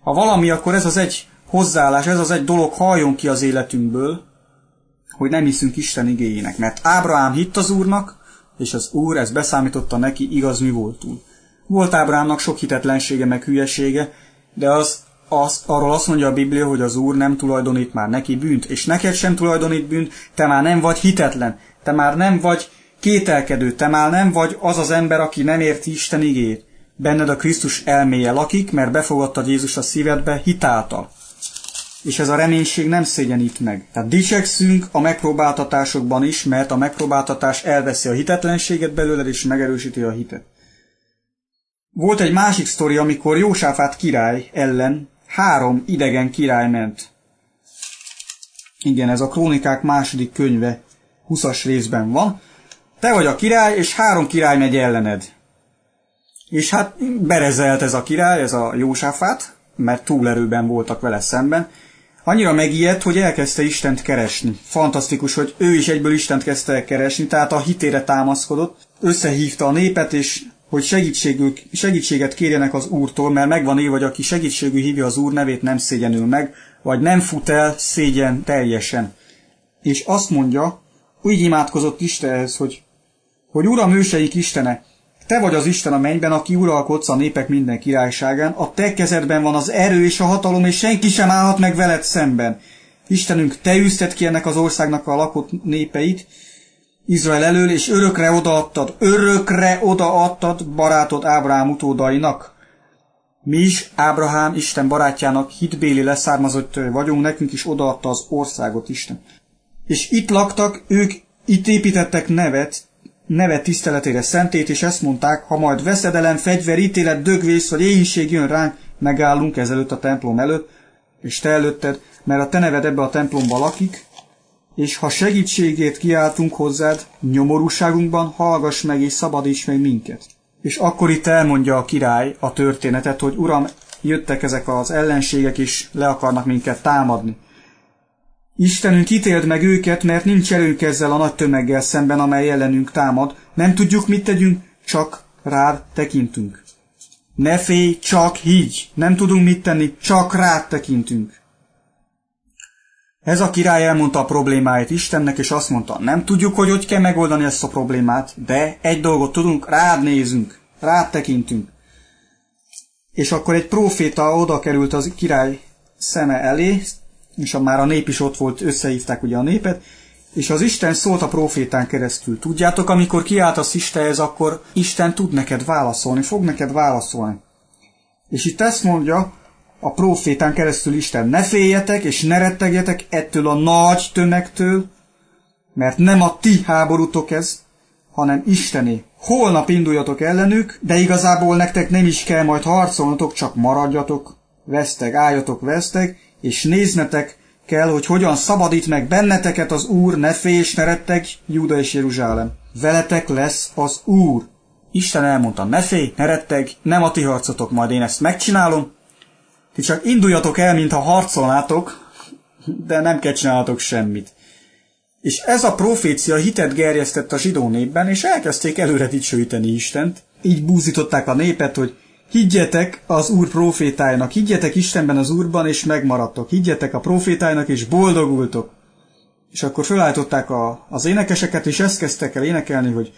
Ha valami, akkor ez az egy hozzáállás, ez az egy dolog halljon ki az életünkből, hogy nem hiszünk Isten igényének. Mert Ábrahám hitt az Úrnak, és az Úr ezt beszámította neki igaz mi voltul. Volt Ábrámnak sok hitetlensége meg hülyesége, de az, az, arról azt mondja a Biblia, hogy az Úr nem tulajdonít már neki bűnt, és neked sem tulajdonít bűnt, te már nem vagy hitetlen, te már nem vagy kételkedő, te már nem vagy az az ember, aki nem érti Isten igét. Benned a Krisztus elméje lakik, mert befogadtad Jézus a szívedbe hitáltal. És ez a reménység nem szégyenít meg. Tehát dicsekszünk a megpróbáltatásokban is, mert a megpróbáltatás elveszi a hitetlenséget belőled, és megerősíti a hitet. Volt egy másik sztori, amikor Jósáfát király ellen három idegen király ment. Igen, ez a Krónikák második könyve 20-as részben van. Te vagy a király, és három király megy ellened. És hát berezelt ez a király, ez a Jósáfát, mert túlerőben voltak vele szemben. Annyira megijedt, hogy elkezdte Istent keresni. Fantasztikus, hogy ő is egyből Istent kezdte keresni, tehát a hitére támaszkodott, összehívta a népet, és hogy segítségük, segítséget kérjenek az Úrtól, mert megvan év, hogy aki segítségű hívja az Úr nevét, nem szégyenül meg, vagy nem fut el szégyen teljesen. És azt mondja, úgy imádkozott Istenhez, hogy, hogy Uram őseik Istene, te vagy az Isten a mennyben, aki uralkodsz a népek minden királyságán, a te kezedben van az erő és a hatalom, és senki sem állhat meg veled szemben. Istenünk, te űzted ki ennek az országnak a lakott népeit, Izrael elől, és örökre odaadtad, örökre odaadtad barátod Ábrahám utódainak. Mi is Ábrahám Isten barátjának hitbéli leszármazott vagyunk, nekünk is odaadta az országot Isten. És itt laktak, ők itt építettek nevet, nevet tiszteletére szentét, és ezt mondták, ha majd veszedelem, fegyver, ítélet, dögvész vagy éhínség jön ránk, megállunk ezelőtt a templom előtt, és te előtted, mert a te neved ebbe a templomba lakik, és ha segítségét kiáltunk hozzád, nyomorúságunkban hallgass meg és szabadíts meg minket. És akkor itt elmondja a király a történetet, hogy uram, jöttek ezek az ellenségek, és le akarnak minket támadni. Istenünk ítéld meg őket, mert nincs erőnk ezzel a nagy tömeggel szemben, amely ellenünk támad. Nem tudjuk, mit tegyünk, csak rád tekintünk. Ne félj, csak higgy. Nem tudunk mit tenni, csak rád tekintünk. Ez a király elmondta a problémáit Istennek, és azt mondta, nem tudjuk, hogy hogy kell megoldani ezt a problémát, de egy dolgot tudunk, rád nézünk, rád tekintünk. És akkor egy proféta oda került az király szeme elé, és a, már a nép is ott volt, összehívták ugye a népet, és az Isten szólt a profétán keresztül. Tudjátok, amikor kiáltasz Istenhez, akkor Isten tud neked válaszolni, fog neked válaszolni. És itt ezt mondja, a profétán keresztül Isten, ne féljetek és ne rettegjetek ettől a nagy tömegtől, mert nem a ti háborútok ez, hanem Istené. Holnap induljatok ellenük, de igazából nektek nem is kell majd harcolnotok, csak maradjatok, vesztek, álljatok, vesztek, és néznetek kell, hogy hogyan szabadít meg benneteket az Úr, ne félj és ne retteg, Júda és Jeruzsálem. Veletek lesz az Úr. Isten elmondta, ne félj, ne retteg, nem a ti harcotok, majd én ezt megcsinálom, ti csak induljatok el, mintha harcolnátok, de nem kell csinálnatok semmit. És ez a profécia hitet gerjesztett a zsidó népben, és elkezdték előre dicsőíteni Istent. Így búzították a népet, hogy higgyetek az Úr profétájának, higgyetek Istenben az Úrban, és megmaradtok. Higgyetek a profétájának, és boldogultok. És akkor felállították a, az énekeseket, és ezt kezdtek el énekelni, hogy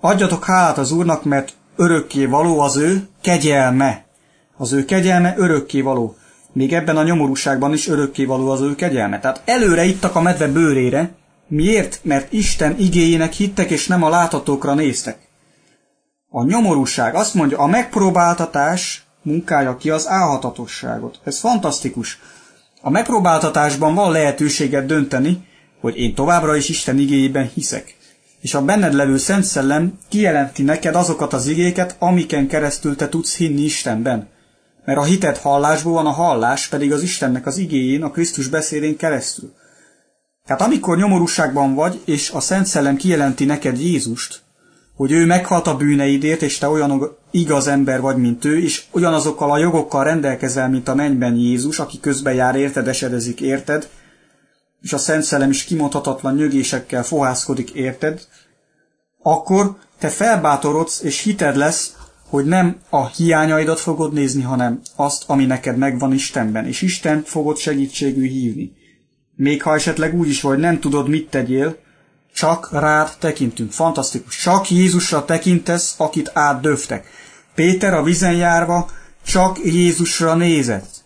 adjatok hálát az Úrnak, mert örökké való az ő kegyelme. Az ő kegyelme örökké való. Még ebben a nyomorúságban is örökké való az ő kegyelme. Tehát előre ittak a medve bőrére. Miért? Mert Isten igéjének hittek, és nem a láthatókra néztek. A nyomorúság, azt mondja, a megpróbáltatás munkája ki az álhatatosságot. Ez fantasztikus. A megpróbáltatásban van lehetőséget dönteni, hogy én továbbra is Isten igéjében hiszek. És a benned levő Szent Szellem kijelenti neked azokat az igéket, amiken keresztül te tudsz hinni Istenben mert a hitet hallásból van, a hallás pedig az Istennek az igéjén, a Krisztus beszédén keresztül. Tehát amikor nyomorúságban vagy, és a Szent Szellem kijelenti neked Jézust, hogy ő meghalt a bűneidért, és te olyan igaz ember vagy, mint ő, és ugyanazokkal a jogokkal rendelkezel, mint a mennyben Jézus, aki közben jár érted, esedezik érted, és a Szent Szellem is kimondhatatlan nyögésekkel fohászkodik érted, akkor te felbátorodsz, és hited lesz, hogy nem a hiányaidat fogod nézni, hanem azt, ami neked megvan Istenben, és Isten fogod segítségül hívni. Még ha esetleg úgy is vagy, nem tudod, mit tegyél, Csak rád tekintünk. Fantasztikus. Csak Jézusra tekintesz, akit átdöftek. Péter a vizen járva csak Jézusra nézett.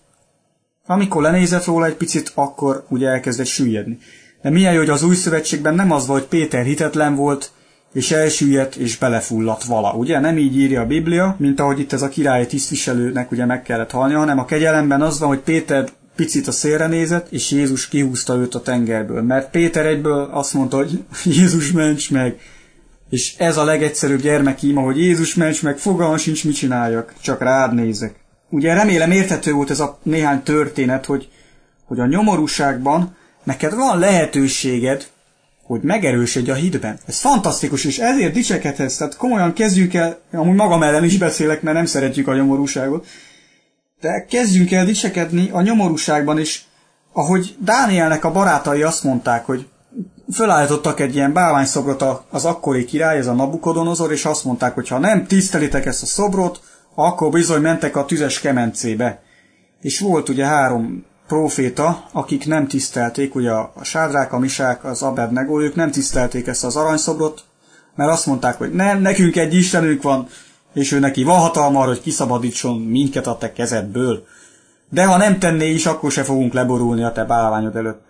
Amikor lenézett róla egy picit, akkor ugye elkezdett süllyedni. De milyen jó, hogy az új szövetségben nem az volt, hogy Péter hitetlen volt, és elsüllyedt, és belefulladt vala. Ugye nem így írja a Biblia, mint ahogy itt ez a királyi tisztviselőnek ugye meg kellett halni, hanem a kegyelemben az van, hogy Péter picit a szélre nézett, és Jézus kihúzta őt a tengerből. Mert Péter egyből azt mondta, hogy Jézus ments meg. És ez a legegyszerűbb gyermekíma, hogy Jézus ments meg, fogalma sincs, mit csináljak, csak rád nézek. Ugye remélem érthető volt ez a néhány történet, hogy, hogy a nyomorúságban neked van lehetőséged, hogy megerősödj a hitben. Ez fantasztikus, és ezért dicsekedhetsz. Tehát komolyan kezdjünk el, amúgy magam ellen is beszélek, mert nem szeretjük a nyomorúságot, de kezdjünk el dicsekedni a nyomorúságban is, ahogy Dánielnek a barátai azt mondták, hogy fölállítottak egy ilyen bálványszobrot az akkori király, ez a Nabukodonozor, és azt mondták, hogy ha nem tisztelitek ezt a szobrot, akkor bizony mentek a tüzes kemencébe. És volt ugye három proféta, akik nem tisztelték, ugye a sádrák, a misák, az Abednego, ők nem tisztelték ezt az aranyszobrot, mert azt mondták, hogy nem, nekünk egy istenünk van, és ő neki van hatalma arra, hogy kiszabadítson minket a te kezedből. De ha nem tenné is, akkor se fogunk leborulni a te bálványod előtt.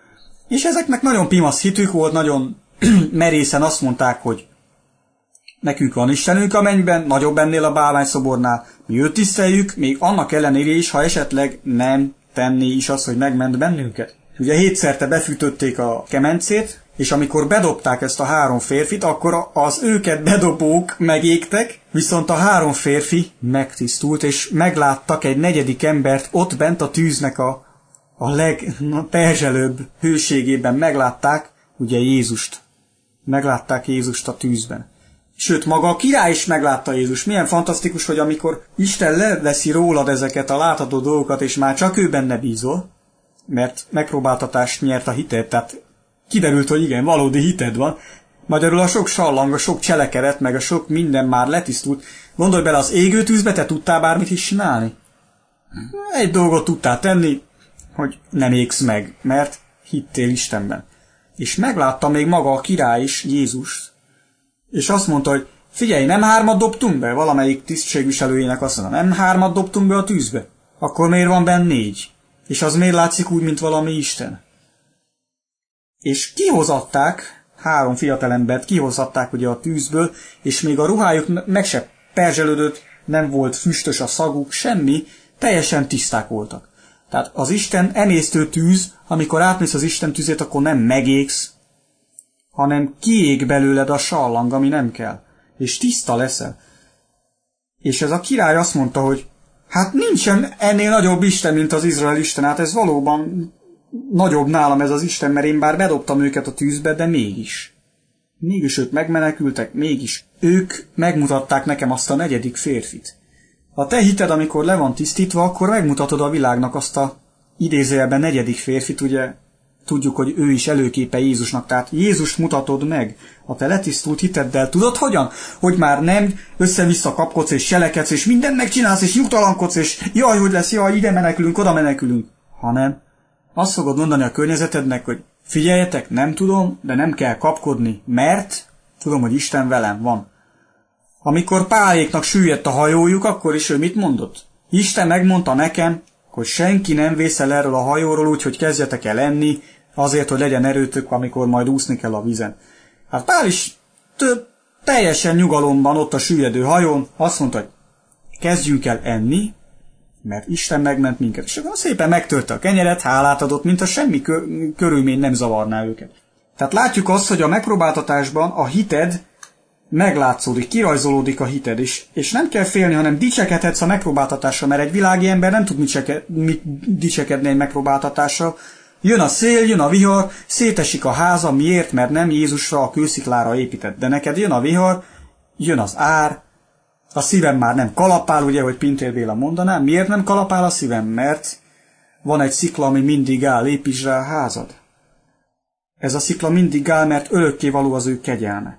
És ezeknek nagyon pimasz hitük volt, nagyon merészen azt mondták, hogy nekünk van Istenünk a mennyben, nagyobb ennél a bálványszobornál, mi őt tiszteljük, még annak ellenére is, ha esetleg nem tenni is az, hogy megment bennünket. Ugye hétszerte befűtötték a kemencét, és amikor bedobták ezt a három férfit, akkor az őket bedobók megégtek, viszont a három férfi megtisztult, és megláttak egy negyedik embert ott bent a tűznek a, a legperzselőbb hőségében meglátták, ugye Jézust. Meglátták Jézust a tűzben. Sőt, maga a király is meglátta Jézus. Milyen fantasztikus, hogy amikor Isten leveszi rólad ezeket a látható dolgokat, és már csak ő benne bízol, mert megpróbáltatást nyert a hitet, tehát kiderült, hogy igen, valódi hited van, Magyarul a sok sallang, a sok cselekedet, meg a sok minden már letisztult. Gondolj bele, az égő tűzbe te tudtál bármit is csinálni? Egy dolgot tudtál tenni, hogy nem égsz meg, mert hittél Istenben. És meglátta még maga a király is, Jézus, és azt mondta, hogy figyelj, nem hármat dobtunk be? Valamelyik tisztségviselőjének azt mondta, nem hármat dobtunk be a tűzbe? Akkor miért van benne négy? És az miért látszik úgy, mint valami Isten? És kihozatták, három fiatalembert kihozatták ugye a tűzből, és még a ruhájuk meg se perzselődött, nem volt füstös a szaguk, semmi, teljesen tiszták voltak. Tehát az Isten emésztő tűz, amikor átmész az Isten tűzét, akkor nem megégsz, hanem kiég belőled a sallang, ami nem kell, és tiszta leszel. És ez a király azt mondta, hogy hát nincsen ennél nagyobb Isten, mint az Izrael Isten, hát ez valóban nagyobb nálam ez az Isten, mert én bár bedobtam őket a tűzbe, de mégis. Mégis ők megmenekültek, mégis ők megmutatták nekem azt a negyedik férfit. Ha te hited, amikor le van tisztítva, akkor megmutatod a világnak azt a idézőjelben negyedik férfit, ugye tudjuk, hogy ő is előképe Jézusnak. Tehát Jézus mutatod meg a te letisztult hiteddel. Tudod hogyan? Hogy már nem össze-vissza kapkodsz és selekedsz, és mindent megcsinálsz, és nyugtalankodsz, és jaj, hogy lesz, jaj, ide menekülünk, oda menekülünk. Hanem azt fogod mondani a környezetednek, hogy figyeljetek, nem tudom, de nem kell kapkodni, mert tudom, hogy Isten velem van. Amikor Páléknak süllyedt a hajójuk, akkor is ő mit mondott? Isten megmondta nekem, hogy senki nem vészel erről a hajóról úgy, hogy kezdjetek el enni, azért, hogy legyen erőtök, amikor majd úszni kell a vizen. Hát Pál is több, teljesen nyugalomban ott a süllyedő hajón azt mondta, hogy kezdjünk el enni, mert Isten megment minket. És akkor szépen megtörte a kenyeret, hálát adott, mint a semmi kö- körülmény nem zavarná őket. Tehát látjuk azt, hogy a megpróbáltatásban a hited meglátszódik, kirajzolódik a hited, és, és nem kell félni, hanem dicsekedhetsz a megpróbáltatásra, mert egy világi ember nem tud mit, mit dicsekedni egy megpróbáltatásra. Jön a szél, jön a vihar, szétesik a háza, miért? Mert nem Jézusra, a kősziklára épített. De neked jön a vihar, jön az ár, a szívem már nem kalapál, ugye, hogy Pintér Béla mondaná. Miért nem kalapál a szívem? Mert van egy szikla, ami mindig áll, építs rá a házad. Ez a szikla mindig áll, mert örökké való az ő kegyelme.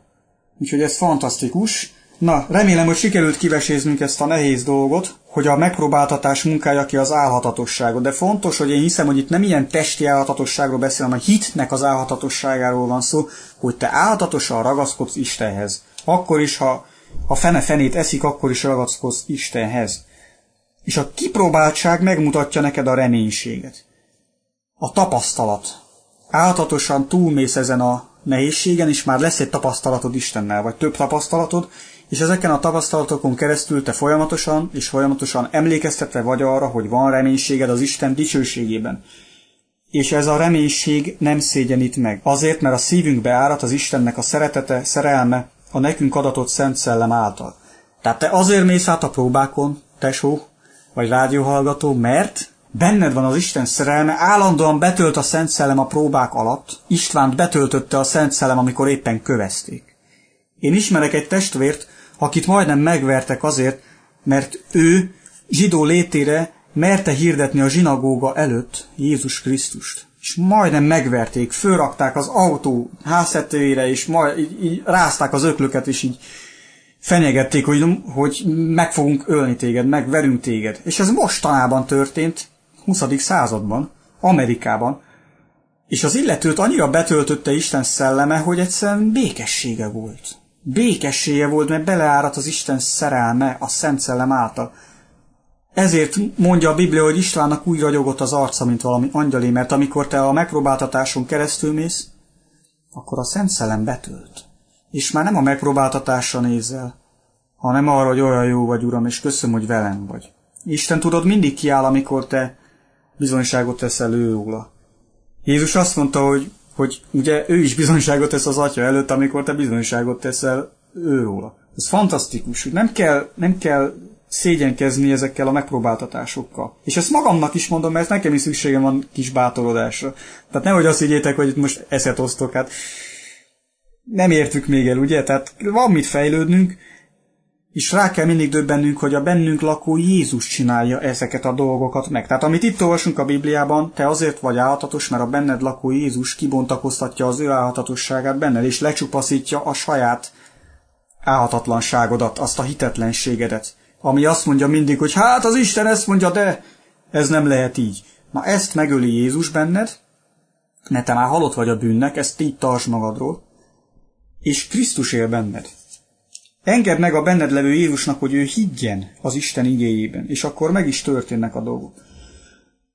Úgyhogy ez fantasztikus. Na, remélem, hogy sikerült kiveséznünk ezt a nehéz dolgot, hogy a megpróbáltatás munkája ki az álhatatosságot. De fontos, hogy én hiszem, hogy itt nem ilyen testi álhatatosságról beszélem, hanem hitnek az álhatatosságáról van szó, hogy te álhatatosan ragaszkodsz Istenhez. Akkor is, ha a fene fenét eszik, akkor is ragaszkodsz Istenhez. És a kipróbáltság megmutatja neked a reménységet. A tapasztalat. Álhatatosan túlmész ezen a nehézségen, és már lesz egy tapasztalatod Istennel, vagy több tapasztalatod, és ezeken a tapasztalatokon keresztül te folyamatosan és folyamatosan emlékeztetve vagy arra, hogy van reménységed az Isten dicsőségében. És ez a reménység nem szégyenít meg. Azért, mert a szívünkbe árat az Istennek a szeretete, szerelme, a nekünk adatott Szent Szellem által. Tehát te azért mész át a próbákon, tesó, vagy rádióhallgató, mert benned van az Isten szerelme, állandóan betölt a Szent Szellem a próbák alatt, Istvánt betöltötte a Szent Szellem, amikor éppen kövezték. Én ismerek egy testvért, akit majdnem megvertek azért, mert ő zsidó létére merte hirdetni a zsinagóga előtt Jézus Krisztust. És majdnem megverték, fölrakták az autó háztetőjére, és majd így, így rázták az öklöket, és így fenyegették, hogy, hogy meg fogunk ölni téged, megverünk téged. És ez mostanában történt, 20. században, Amerikában. És az illetőt annyira betöltötte Isten szelleme, hogy egyszerűen békessége volt békessége volt, mert beleárat az Isten szerelme a Szent Szellem által. Ezért mondja a Biblia, hogy Istvánnak úgy ragyogott az arca, mint valami angyalé, mert amikor te a megpróbáltatáson keresztül mész, akkor a Szent Szellem betölt. És már nem a megpróbáltatásra nézel, hanem arra, hogy olyan jó vagy, Uram, és köszönöm, hogy velem vagy. Isten tudod, mindig kiáll, amikor te bizonyságot teszel ő róla. Jézus azt mondta, hogy hogy ugye ő is bizonyságot tesz az atya előtt, amikor te bizonyságot teszel ő róla. Ez fantasztikus, hogy nem kell, nem kell szégyenkezni ezekkel a megpróbáltatásokkal. És ezt magamnak is mondom, mert nekem is szükségem van kis bátorodásra. Tehát nehogy azt higgyétek, hogy itt most eszet osztok, hát nem értük még el, ugye? Tehát van mit fejlődnünk, és rá kell mindig döbbennünk, hogy a bennünk lakó Jézus csinálja ezeket a dolgokat meg. Tehát amit itt olvasunk a Bibliában, te azért vagy állhatatos, mert a benned lakó Jézus kibontakoztatja az ő állhatatosságát benned, és lecsupaszítja a saját állhatatlanságodat, azt a hitetlenségedet, ami azt mondja mindig, hogy hát az Isten ezt mondja, de ez nem lehet így. Na ezt megöli Jézus benned, mert te már halott vagy a bűnnek, ezt így tartsd magadról, és Krisztus él benned. Engedd meg a benned levő Jézusnak, hogy ő higgyen az Isten igéjében, és akkor meg is történnek a dolgok.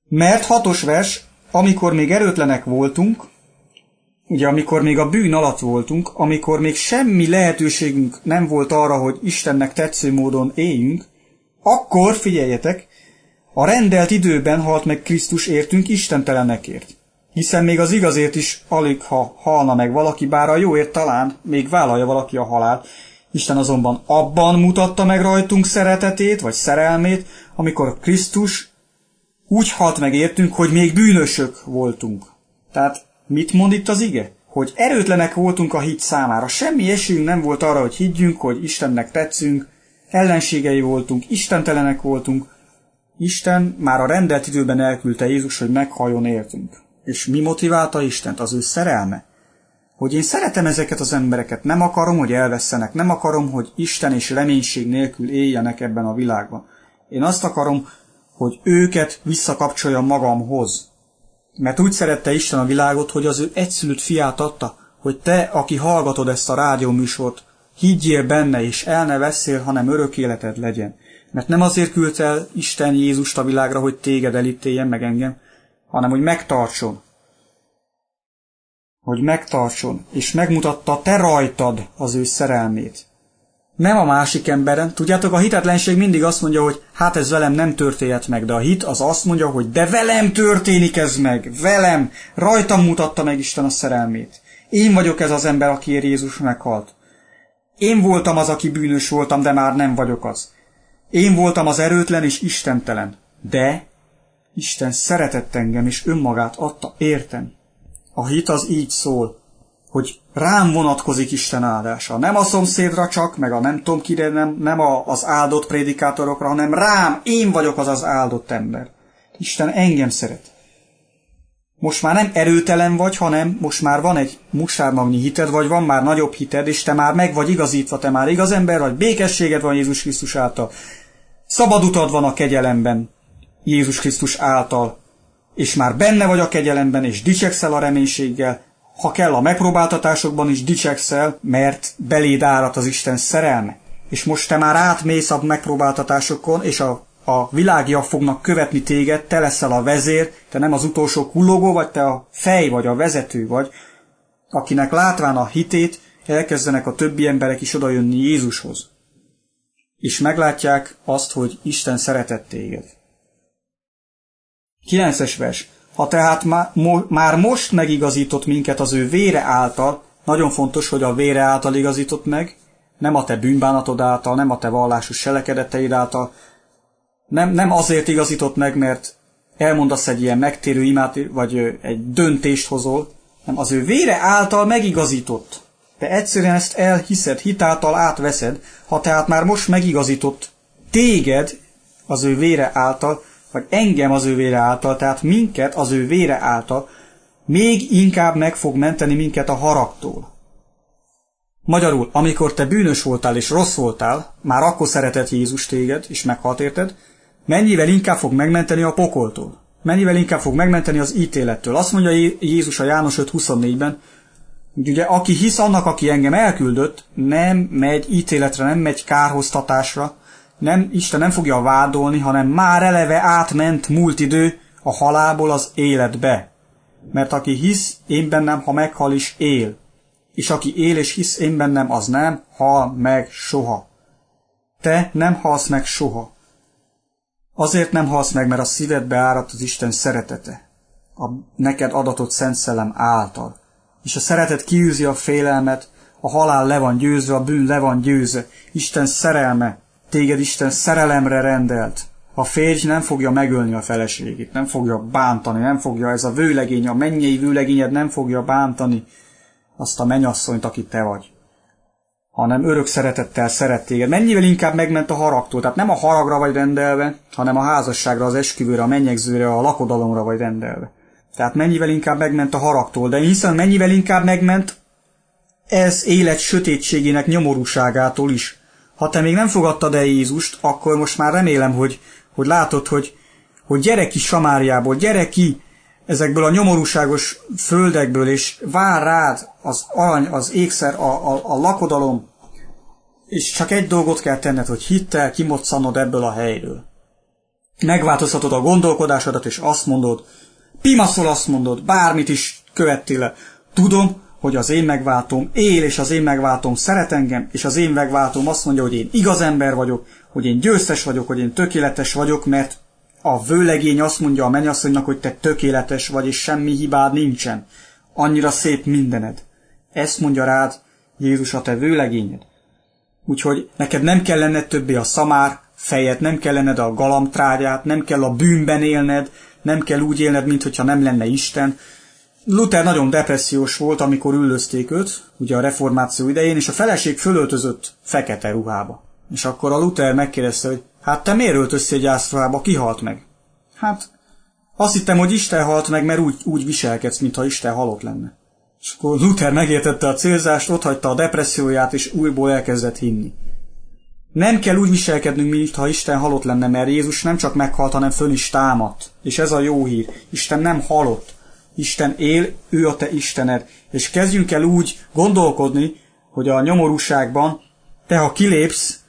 Mert hatos vers, amikor még erőtlenek voltunk, ugye amikor még a bűn alatt voltunk, amikor még semmi lehetőségünk nem volt arra, hogy Istennek tetsző módon éljünk, akkor, figyeljetek, a rendelt időben halt meg Krisztus értünk istentelenekért. Hiszen még az igazért is alig, ha halna meg valaki, bár a jóért talán még vállalja valaki a halált, Isten azonban abban mutatta meg rajtunk szeretetét, vagy szerelmét, amikor Krisztus úgy halt meg értünk, hogy még bűnösök voltunk. Tehát mit mond itt az ige? Hogy erőtlenek voltunk a hit számára. Semmi esélyünk nem volt arra, hogy higgyünk, hogy Istennek tetszünk, ellenségei voltunk, istentelenek voltunk. Isten már a rendelt időben elküldte Jézus, hogy meghalljon értünk. És mi motiválta Istent? Az ő szerelme hogy én szeretem ezeket az embereket, nem akarom, hogy elvesztenek, nem akarom, hogy Isten és reménység nélkül éljenek ebben a világban. Én azt akarom, hogy őket visszakapcsolja magamhoz. Mert úgy szerette Isten a világot, hogy az ő egyszülött fiát adta, hogy te, aki hallgatod ezt a rádióműsort, higgyél benne, és el ne veszél, hanem örök életed legyen. Mert nem azért küldte el Isten Jézust a világra, hogy téged elítéljen meg engem, hanem hogy megtartson, hogy megtartson, és megmutatta te rajtad az ő szerelmét. Nem a másik emberen. Tudjátok, a hitetlenség mindig azt mondja, hogy hát ez velem nem történhet meg, de a hit az azt mondja, hogy de velem történik ez meg, velem, rajtam mutatta meg Isten a szerelmét. Én vagyok ez az ember, akiért Jézus meghalt. Én voltam az, aki bűnös voltam, de már nem vagyok az. Én voltam az erőtlen és istentelen. De Isten szeretett engem, és önmagát adta, értem. A hit az így szól, hogy rám vonatkozik Isten áldása. Nem a szomszédra csak, meg a nem tudom kire, nem, nem a, az áldott prédikátorokra, hanem rám, én vagyok az az áldott ember. Isten engem szeret. most már nem erőtelen vagy, hanem most már van egy musármagnyi hited, vagy van már nagyobb hited, és te már meg vagy igazítva, te már igaz ember vagy, békességed van Jézus Krisztus által. Szabad utad van a kegyelemben Jézus Krisztus által, és már benne vagy a kegyelemben, és dicsekszel a reménységgel, ha kell a megpróbáltatásokban is dicsekszel, mert beléd árat az Isten szerelme. És most te már átmész a megpróbáltatásokon, és a, a világiak fognak követni téged, te leszel a vezér, te nem az utolsó kullogó vagy, te a fej vagy, a vezető vagy, akinek látván a hitét elkezdenek a többi emberek is odajönni Jézushoz. És meglátják azt, hogy Isten szeretett téged. 9-es vers. Ha tehát má, mo, már most megigazított minket az ő vére által, nagyon fontos, hogy a vére által igazított meg, nem a te bűnbánatod által, nem a te vallásos selekedeteid által, nem, nem azért igazított meg, mert elmondasz egy ilyen megtérő imát, vagy egy döntést hozol, nem az ő vére által megigazított. Te egyszerűen ezt elhiszed, hitáltal átveszed, ha tehát már most megigazított téged az ő vére által, vagy engem az ő vére által, tehát minket az ő vére által, még inkább meg fog menteni minket a haragtól. Magyarul, amikor te bűnös voltál és rossz voltál, már akkor szeretett Jézus téged, és meghalt érted, mennyivel inkább fog megmenteni a pokoltól. Mennyivel inkább fog megmenteni az ítélettől. Azt mondja Jézus a János 5.24-ben, hogy ugye aki hisz annak, aki engem elküldött, nem megy ítéletre, nem megy kárhoztatásra, nem, Isten nem fogja vádolni, hanem már eleve átment múlt idő a halálból az életbe. Mert aki hisz én bennem, ha meghal is él. És aki él és hisz én bennem, az nem hal meg soha. Te nem halsz meg soha. Azért nem halsz meg, mert a szívedbe áradt az Isten szeretete. A neked adatott Szent Szellem által. És a szeretet kiűzi a félelmet, a halál le van győzve, a bűn le van győzve. Isten szerelme Téged Isten szerelemre rendelt. A férj nem fogja megölni a feleségét, nem fogja bántani, nem fogja ez a vőlegény, a mennyei vőlegényed nem fogja bántani azt a menyasszonyt, aki te vagy hanem örök szeretettel szeret téged. Mennyivel inkább megment a haragtól, tehát nem a haragra vagy rendelve, hanem a házasságra, az esküvőre, a mennyegzőre, a lakodalomra vagy rendelve. Tehát mennyivel inkább megment a haragtól, de hiszen mennyivel inkább megment ez élet sötétségének nyomorúságától is. Ha te még nem fogadtad el Jézust, akkor most már remélem, hogy, hogy látod, hogy, hogy gyere ki Samáriából, gyere ki ezekből a nyomorúságos földekből, és vár rád az arany, az ékszer, a, a, a lakodalom, és csak egy dolgot kell tenned, hogy hittel kimoczanod ebből a helyről. Megváltoztatod a gondolkodásodat, és azt mondod, pimaszol azt mondod, bármit is követtél le. Tudom, hogy az én megváltom él, és az én megváltom szeret engem, és az én megváltom azt mondja, hogy én igaz ember vagyok, hogy én győztes vagyok, hogy én tökéletes vagyok, mert a vőlegény azt mondja a mennyasszonynak, hogy te tökéletes vagy, és semmi hibád nincsen. Annyira szép mindened. Ezt mondja rád Jézus a te vőlegényed. Úgyhogy neked nem kell lenned többé a szamár fejet, nem kell lenned a galamtrágyát, nem kell a bűnben élned, nem kell úgy élned, mintha nem lenne Isten, Luther nagyon depressziós volt, amikor üldözték őt, ugye a reformáció idején, és a feleség fölöltözött fekete ruhába. És akkor a Luther megkérdezte, hogy hát te miért öltöztél gyászruhába, ki halt meg? Hát azt hittem, hogy Isten halt meg, mert úgy, úgy viselkedsz, mintha Isten halott lenne. És akkor Luther megértette a célzást, otthagyta a depresszióját, és újból elkezdett hinni. Nem kell úgy viselkednünk, mintha Isten halott lenne, mert Jézus nem csak meghalt, hanem föl is támadt. És ez a jó hír. Isten nem halott. Isten él, ő a te Istened. És kezdjünk el úgy gondolkodni, hogy a nyomorúságban te, ha kilépsz,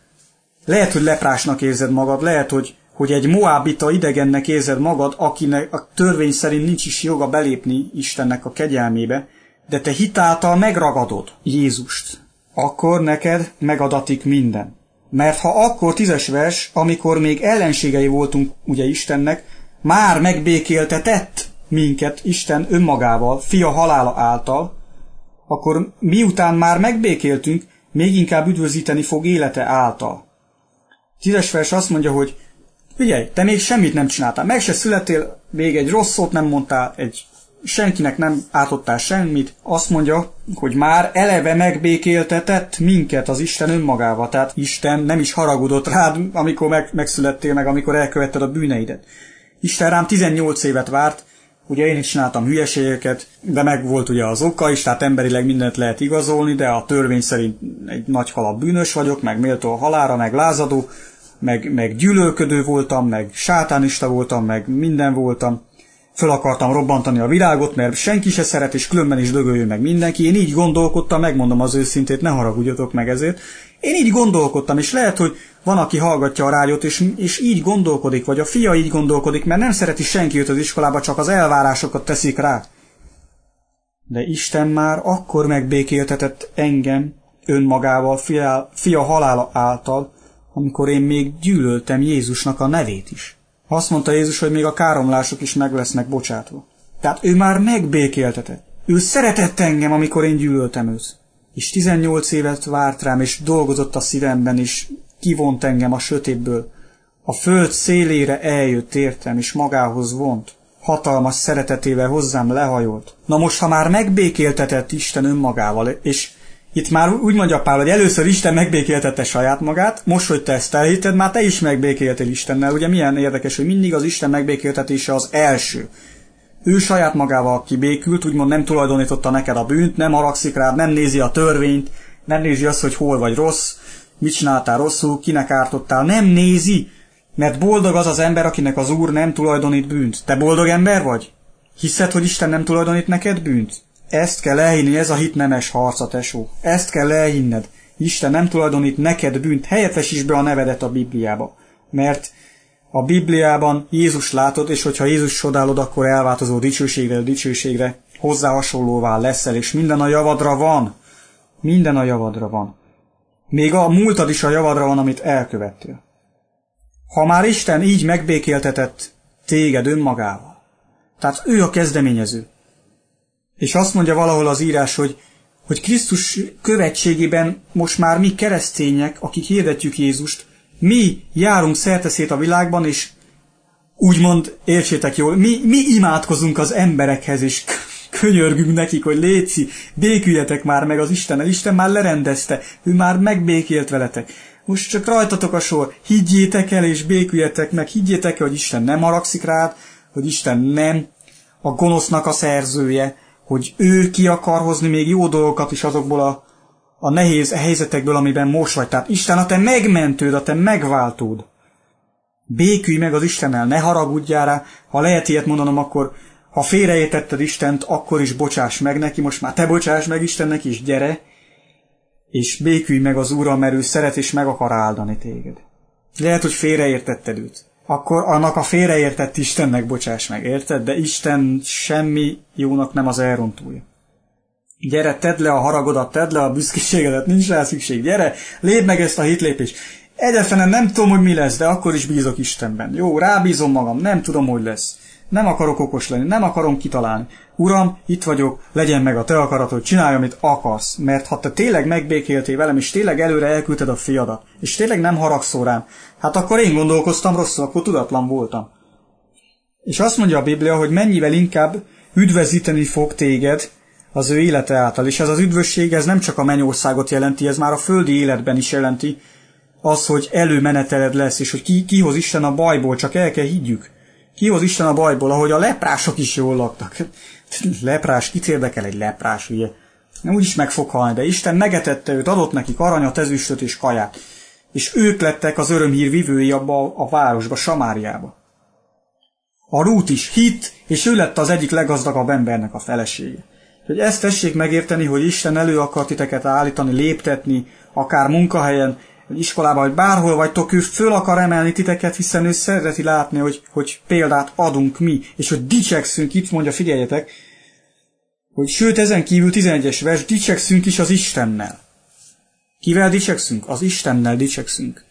lehet, hogy leprásnak érzed magad, lehet, hogy, hogy egy moábita idegennek érzed magad, akinek a törvény szerint nincs is joga belépni Istennek a kegyelmébe, de te hitáltal megragadod Jézust, akkor neked megadatik minden. Mert ha akkor tízes vers, amikor még ellenségei voltunk ugye Istennek, már megbékéltetett minket Isten önmagával, fia halála által, akkor miután már megbékéltünk, még inkább üdvözíteni fog élete által. Tízes vers azt mondja, hogy figyelj, te még semmit nem csináltál, meg se születél, még egy rossz szót nem mondtál, egy senkinek nem ártottál semmit, azt mondja, hogy már eleve megbékéltetett minket az Isten önmagával. Tehát Isten nem is haragudott rád, amikor meg, megszülettél meg, amikor elkövetted a bűneidet. Isten rám 18 évet várt, Ugye én is csináltam hülyeségeket, de meg volt ugye az oka is, tehát emberileg mindent lehet igazolni, de a törvény szerint egy nagy halap bűnös vagyok, meg méltó a halára, meg lázadó, meg, meg gyűlölködő voltam, meg sátánista voltam, meg minden voltam. Föl akartam robbantani a világot, mert senki se szeret, és különben is dögöljön meg mindenki. Én így gondolkodtam, megmondom az őszintét, ne haragudjatok meg ezért. Én így gondolkodtam, és lehet, hogy van, aki hallgatja a rádiót, és, és így gondolkodik, vagy a fia így gondolkodik, mert nem szereti senki őt az iskolába, csak az elvárásokat teszik rá. De Isten már akkor megbékéltetett engem önmagával, fia, fia halála által, amikor én még gyűlöltem Jézusnak a nevét is. Azt mondta Jézus, hogy még a káromlások is meg lesznek bocsátva. Tehát ő már megbékéltetett. Ő szeretett engem, amikor én gyűlöltem őt. És 18 évet várt rám, és dolgozott a szívemben, és kivont engem a sötétből. A föld szélére eljött értem, és magához vont. Hatalmas szeretetével hozzám lehajolt. Na most, ha már megbékéltetett Isten önmagával, és itt már úgy mondja Pál, hogy először Isten megbékéltette saját magát, most, hogy te ezt elhitted, már te is megbékéltél Istennel. Ugye milyen érdekes, hogy mindig az Isten megbékéltetése az első. Ő saját magával kibékült, úgymond nem tulajdonította neked a bűnt, nem haragszik rád, nem nézi a törvényt, nem nézi azt, hogy hol vagy rossz, mit csináltál rosszul, kinek ártottál, nem nézi, mert boldog az az ember, akinek az Úr nem tulajdonít bűnt. Te boldog ember vagy? Hiszed, hogy Isten nem tulajdonít neked bűnt? Ezt kell elhinni, ez a hit nemes harca, tesó. Ezt kell elhinned. Isten nem tulajdonít neked bűnt, helyettesíts be a nevedet a Bibliába. Mert a Bibliában Jézus látod, és hogyha Jézus sodálod, akkor elváltozó dicsőségre, dicsőségre hozzá hasonlóvá leszel, és minden a javadra van. Minden a javadra van. Még a múltad is a javadra van, amit elkövettél. Ha már Isten így megbékéltetett téged önmagával, tehát ő a kezdeményező, és azt mondja valahol az írás, hogy, hogy Krisztus követségében most már mi keresztények, akik hirdetjük Jézust, mi járunk szerteszét a világban, és úgymond, értsétek jól, mi, mi imádkozunk az emberekhez, és könyörgünk nekik, hogy léci, béküljetek már meg az Istennel. Isten már lerendezte, ő már megbékélt veletek. Most csak rajtatok a sor, higgyétek el és béküljetek meg, higgyétek el, hogy Isten nem haragszik rád, hogy Isten nem a gonosznak a szerzője, hogy ő ki akar hozni még jó dolgokat is azokból a, a nehéz helyzetekből, amiben most vagy. Tehát Isten a te megmentőd, a te megváltód. Békülj meg az Istennel, ne haragudjál rá. Ha lehet ilyet mondanom, akkor ha félreértetted Istent, akkor is bocsáss meg neki, most már te bocsáss meg Istennek is, gyere, és békülj meg az Úrral, mert ő szeret és meg akar áldani téged. Lehet, hogy félreértetted őt akkor annak a félreértett Istennek bocsáss meg, érted? De Isten semmi jónak nem az elrontója. Gyere, tedd le a haragodat, tedd le a büszkeségedet, nincs rá szükség, gyere, lépd meg ezt a hitlépést. Egyáltalán nem tudom, hogy mi lesz, de akkor is bízok Istenben. Jó, rábízom magam, nem tudom, hogy lesz. Nem akarok okos lenni, nem akarom kitalálni. Uram, itt vagyok, legyen meg a te akaratod, csinálj, amit akarsz, mert ha te tényleg megbékéltél velem, és tényleg előre elküldted a fiadat, és tényleg nem haragszol rám, hát akkor én gondolkoztam rosszul, akkor tudatlan voltam. És azt mondja a Biblia, hogy mennyivel inkább üdvözíteni fog téged az ő élete által. És ez az üdvösség, ez nem csak a mennyországot jelenti, ez már a földi életben is jelenti, az, hogy előmeneteled lesz, és hogy ki, kihoz Isten a bajból, csak el kell higgyük. Kihoz Isten a bajból, ahogy a leprások is jól laktak. Leprás, kit érdekel egy leprás, ugye? Nem úgyis meg fog halni, de Isten megetette őt, adott nekik aranyat, ezüstöt és kaját. És ők lettek az örömhír vivői abba a városba, Samáriába. A Rút is hit, és ő lett az egyik leggazdagabb embernek a felesége. Hogy ezt tessék megérteni, hogy Isten elő akar titeket állítani, léptetni, akár munkahelyen, vagy iskolában, vagy bárhol vagytok, ő föl akar emelni titeket, hiszen ő szereti látni, hogy, hogy példát adunk mi, és hogy dicsekszünk, itt mondja, figyeljetek, hogy sőt, ezen kívül 11-es vers, dicsekszünk is az Istennel. Kivel dicsekszünk? Az Istennel dicsekszünk.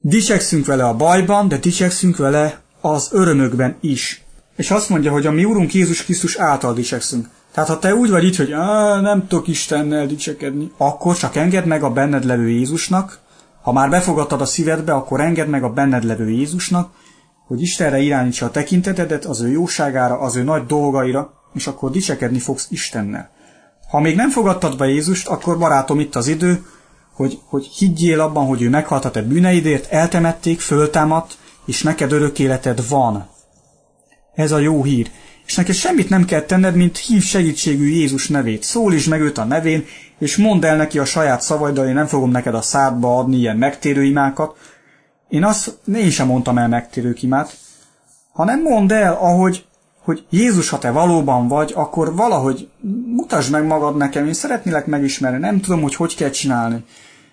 Dicsekszünk vele a bajban, de dicsekszünk vele az örömökben is. És azt mondja, hogy a mi Úrunk Jézus Krisztus által dicsekszünk. Tehát ha te úgy vagy itt, hogy nem tudok Istennel dicsekedni, akkor csak engedd meg a benned levő Jézusnak, ha már befogadtad a szívedbe, akkor engedd meg a benned levő Jézusnak, hogy Istenre irányítsa a tekintetedet, az ő jóságára, az ő nagy dolgaira, és akkor dicsekedni fogsz Istennel. Ha még nem fogadtad be Jézust, akkor barátom itt az idő, hogy, hogy higgyél abban, hogy ő meghalt a te bűneidért, eltemették, föltámadt, és neked örök életed van. Ez a jó hír. És neked semmit nem kell tenned, mint hív segítségű Jézus nevét. Szólítsd meg őt a nevén, és mondd el neki a saját szavaiddal, én nem fogom neked a szádba adni ilyen megtérő imákat. Én azt, én sem mondtam el megtérő imát, hanem mondd el, ahogy, hogy Jézus, ha te valóban vagy, akkor valahogy mutasd meg magad nekem, én szeretnélek megismerni, nem tudom, hogy hogy kell csinálni,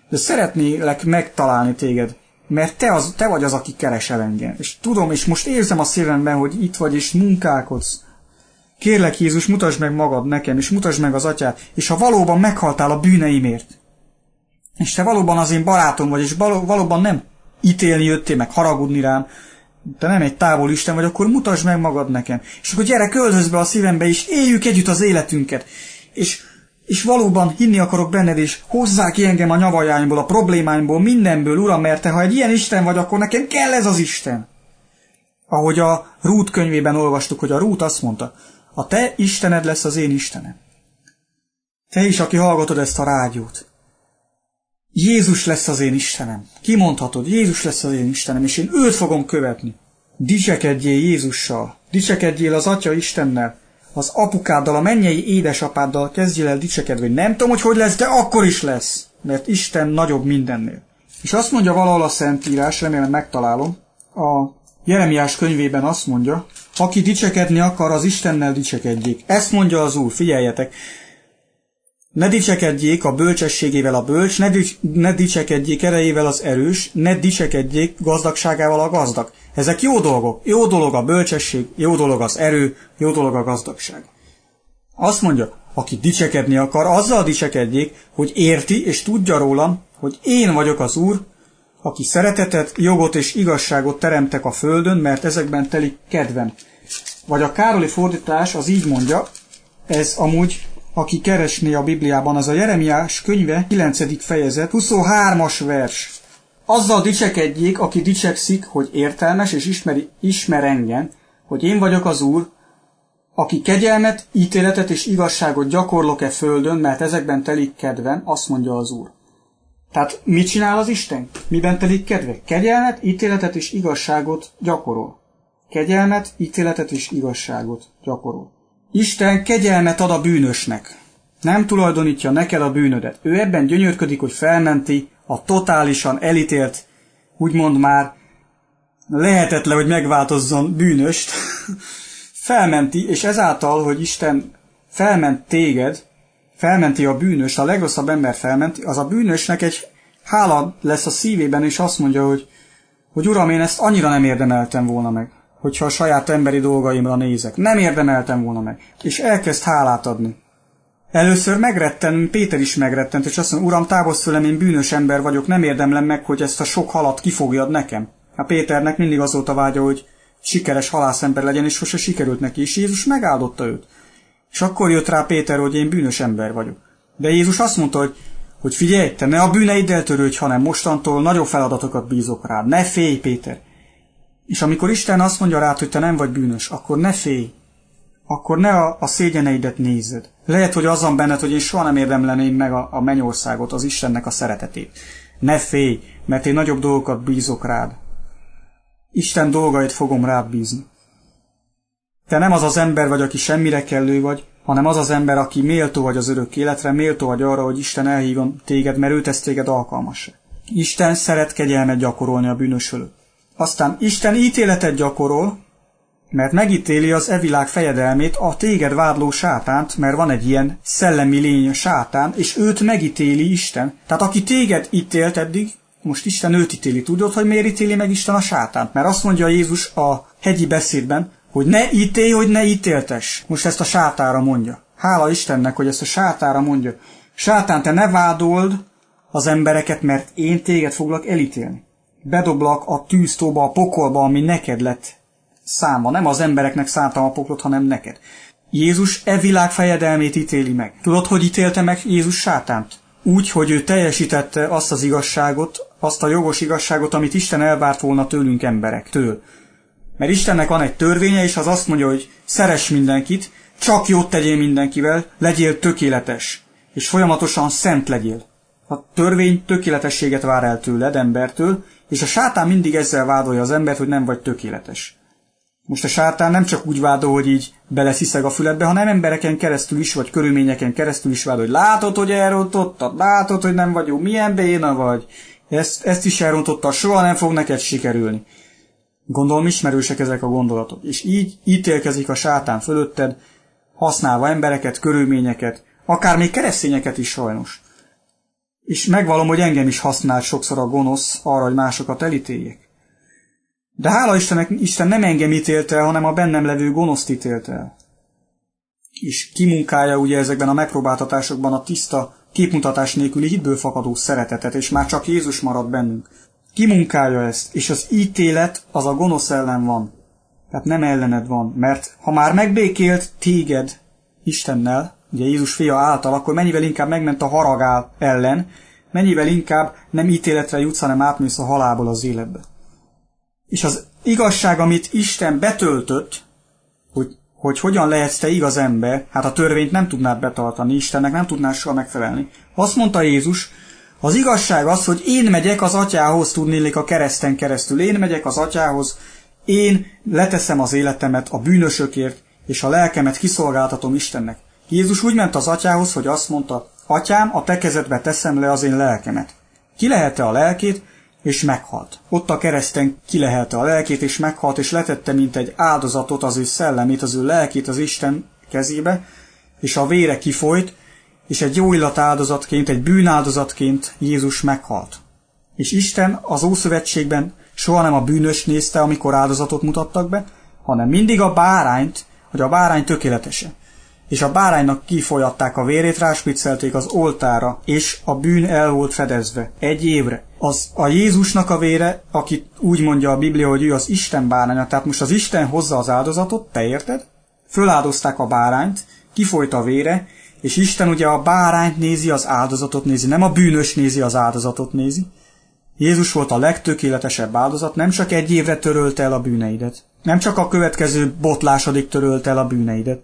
de szeretnélek megtalálni téged, mert te, az, te vagy az, aki keresel engem. És tudom, és most érzem a szívemben, hogy itt vagy, és munkálkodsz. Kérlek, Jézus, mutasd meg magad nekem, és mutasd meg az atyát, és ha valóban meghaltál a bűneimért, és te valóban az én barátom vagy, és valóban nem ítélni jöttél meg, haragudni rám, te nem egy távol Isten vagy, akkor mutasd meg magad nekem. És akkor gyere, költöz be a szívembe, és éljük együtt az életünket. És, és valóban hinni akarok benned, és hozzá ki engem a nyavajáimból, a problémáimból, mindenből, Uram, mert te, ha egy ilyen Isten vagy, akkor nekem kell ez az Isten. Ahogy a Rút könyvében olvastuk, hogy a Rút azt mondta, a te Istened lesz az én Istenem. Te is, aki hallgatod ezt a rádiót. Jézus lesz az én Istenem. Kimondhatod, Jézus lesz az én Istenem, és én őt fogom követni. Dicsekedjél Jézussal, dicsekedjél az Atya Istennel, az apukáddal, a mennyei édesapáddal kezdjél el dicsekedni, hogy nem tudom, hogy hogy lesz, de akkor is lesz, mert Isten nagyobb mindennél. És azt mondja valahol a Szentírás, remélem megtalálom, a Jeremiás könyvében azt mondja, aki dicsekedni akar, az Istennel dicsekedjék. Ezt mondja az Úr, figyeljetek, ne dicsekedjék a bölcsességével a bölcs, ne, dics, ne dicsekedjék erejével az erős, ne dicsekedjék gazdagságával a gazdag. Ezek jó dolgok. Jó dolog a bölcsesség, jó dolog az erő, jó dolog a gazdagság. Azt mondja, aki dicsekedni akar, azzal dicsekedjék, hogy érti és tudja rólam, hogy én vagyok az Úr, aki szeretetet, jogot és igazságot teremtek a földön, mert ezekben telik kedvem. Vagy a Károli fordítás az így mondja, ez amúgy aki keresné a Bibliában, az a Jeremiás könyve 9. fejezet, 23-as vers. Azzal dicsekedjék, aki dicsekszik, hogy értelmes és ismeri, ismer engem, hogy én vagyok az Úr, aki kegyelmet, ítéletet és igazságot gyakorlok-e földön, mert ezekben telik kedvem, azt mondja az Úr. Tehát mit csinál az Isten? Miben telik kedve? Kegyelmet, ítéletet és igazságot gyakorol. Kegyelmet, ítéletet és igazságot gyakorol. Isten kegyelmet ad a bűnösnek. Nem tulajdonítja neked a bűnödet. Ő ebben gyönyörködik, hogy felmenti a totálisan elítélt, úgymond már lehetetlen, hogy megváltozzon bűnöst, felmenti, és ezáltal, hogy Isten felment téged, felmenti a bűnöst, a legrosszabb ember felmenti, az a bűnösnek egy hála lesz a szívében, és azt mondja, hogy, hogy Uram, én ezt annyira nem érdemeltem volna meg hogyha a saját emberi dolgaimra nézek. Nem érdemeltem volna meg. És elkezd hálát adni. Először megretten, Péter is megrettent, és azt mondja, Uram, távozz tőlem, én bűnös ember vagyok, nem érdemlem meg, hogy ezt a sok halat kifogjad nekem. A Péternek mindig az volt a vágya, hogy sikeres halászember legyen, és sose sikerült neki, és Jézus megáldotta őt. És akkor jött rá Péter, hogy én bűnös ember vagyok. De Jézus azt mondta, hogy, hogy figyelj, te ne a bűneiddel törődj, hanem mostantól nagyobb feladatokat bízok rád. Ne félj, Péter! És amikor Isten azt mondja rád, hogy te nem vagy bűnös, akkor ne félj, akkor ne a, a szégyeneidet nézed. Lehet, hogy az van benned, hogy én soha nem érdemleném meg a, a mennyországot, az Istennek a szeretetét. Ne félj, mert én nagyobb dolgokat bízok rád. Isten dolgait fogom rád bízni. Te nem az az ember vagy, aki semmire kellő vagy, hanem az az ember, aki méltó vagy az örök életre, méltó vagy arra, hogy Isten elhívjon téged, mert ő tesz téged alkalmas. Isten szeret kegyelmet gyakorolni a bűnös fölött. Aztán Isten ítéletet gyakorol, mert megítéli az evilág fejedelmét, a téged vádló sátánt, mert van egy ilyen szellemi lény sátán, és őt megítéli Isten. Tehát aki téged ítélt eddig, most Isten őt ítéli. Tudod, hogy miért ítéli meg Isten a sátánt? Mert azt mondja Jézus a hegyi beszédben, hogy ne ítélj, hogy ne ítéltes. Most ezt a sátára mondja. Hála Istennek, hogy ezt a sátára mondja. Sátán, te ne vádold az embereket, mert én téged foglak elítélni bedoblak a tűztóba, a pokolba, ami neked lett számva. Nem az embereknek szántam a poklot, hanem neked. Jézus e világ fejedelmét ítéli meg. Tudod, hogy ítélte meg Jézus sátánt? Úgy, hogy ő teljesítette azt az igazságot, azt a jogos igazságot, amit Isten elvárt volna tőlünk emberektől. Mert Istennek van egy törvénye, és az azt mondja, hogy szeres mindenkit, csak jót tegyél mindenkivel, legyél tökéletes, és folyamatosan szent legyél. A törvény tökéletességet vár el tőled, embertől, és a sátán mindig ezzel vádolja az embert, hogy nem vagy tökéletes. Most a sátán nem csak úgy vádol, hogy így belesziszeg a füledbe, hanem embereken keresztül is, vagy körülményeken keresztül is vádol, hogy látod, hogy elrontottad, látod, hogy nem vagy jó, milyen béna vagy, ezt, ezt is elrontotta, soha nem fog neked sikerülni. Gondolom ismerősek ezek a gondolatok. És így ítélkezik a sátán fölötted, használva embereket, körülményeket, akár még keresztényeket is sajnos. És megvalom, hogy engem is használ sokszor a gonosz arra, hogy másokat elítéljek. De hála Istennek, Isten nem engem ítélte el, hanem a bennem levő gonoszt ítélte el. És kimunkálja ugye ezekben a megpróbáltatásokban a tiszta, képmutatás nélküli hitből fakadó szeretetet, és már csak Jézus marad bennünk. Kimunkálja ezt, és az ítélet az a gonosz ellen van. Tehát nem ellened van, mert ha már megbékélt téged Istennel, ugye Jézus fia által, akkor mennyivel inkább megment a haragál ellen, mennyivel inkább nem ítéletre jutsz, hanem átmész a halálból az életbe. És az igazság, amit Isten betöltött, hogy, hogy hogyan lehetsz te igaz ember, hát a törvényt nem tudnád betartani, Istennek nem tudnád soha megfelelni. Azt mondta Jézus, az igazság az, hogy én megyek az atyához, tudnélik a kereszten keresztül. Én megyek az atyához, én leteszem az életemet a bűnösökért, és a lelkemet kiszolgáltatom Istennek. Jézus úgy ment az atyához, hogy azt mondta, atyám, a te kezedbe teszem le az én lelkemet. Kilehelte a lelkét, és meghalt. Ott a kereszten kilehelte a lelkét, és meghalt, és letette, mint egy áldozatot az ő szellemét, az ő lelkét az Isten kezébe, és a vére kifolyt, és egy jó áldozatként, egy bűnáldozatként Jézus meghalt. És Isten az Ószövetségben soha nem a bűnös nézte, amikor áldozatot mutattak be, hanem mindig a bárányt, hogy a bárány tökéletese. És a báránynak kifolyatták a vérét, ráspiccelték az oltára, és a bűn el volt fedezve. Egy évre. Az a Jézusnak a vére, aki úgy mondja a Biblia, hogy ő az Isten báránya, tehát most az Isten hozza az áldozatot, te érted? Föláldozták a bárányt, kifolyt a vére, és Isten ugye a bárányt nézi, az áldozatot nézi, nem a bűnös nézi, az áldozatot nézi. Jézus volt a legtökéletesebb áldozat, nem csak egy évre törölte el a bűneidet, nem csak a következő botlásodik törölte el a bűneidet.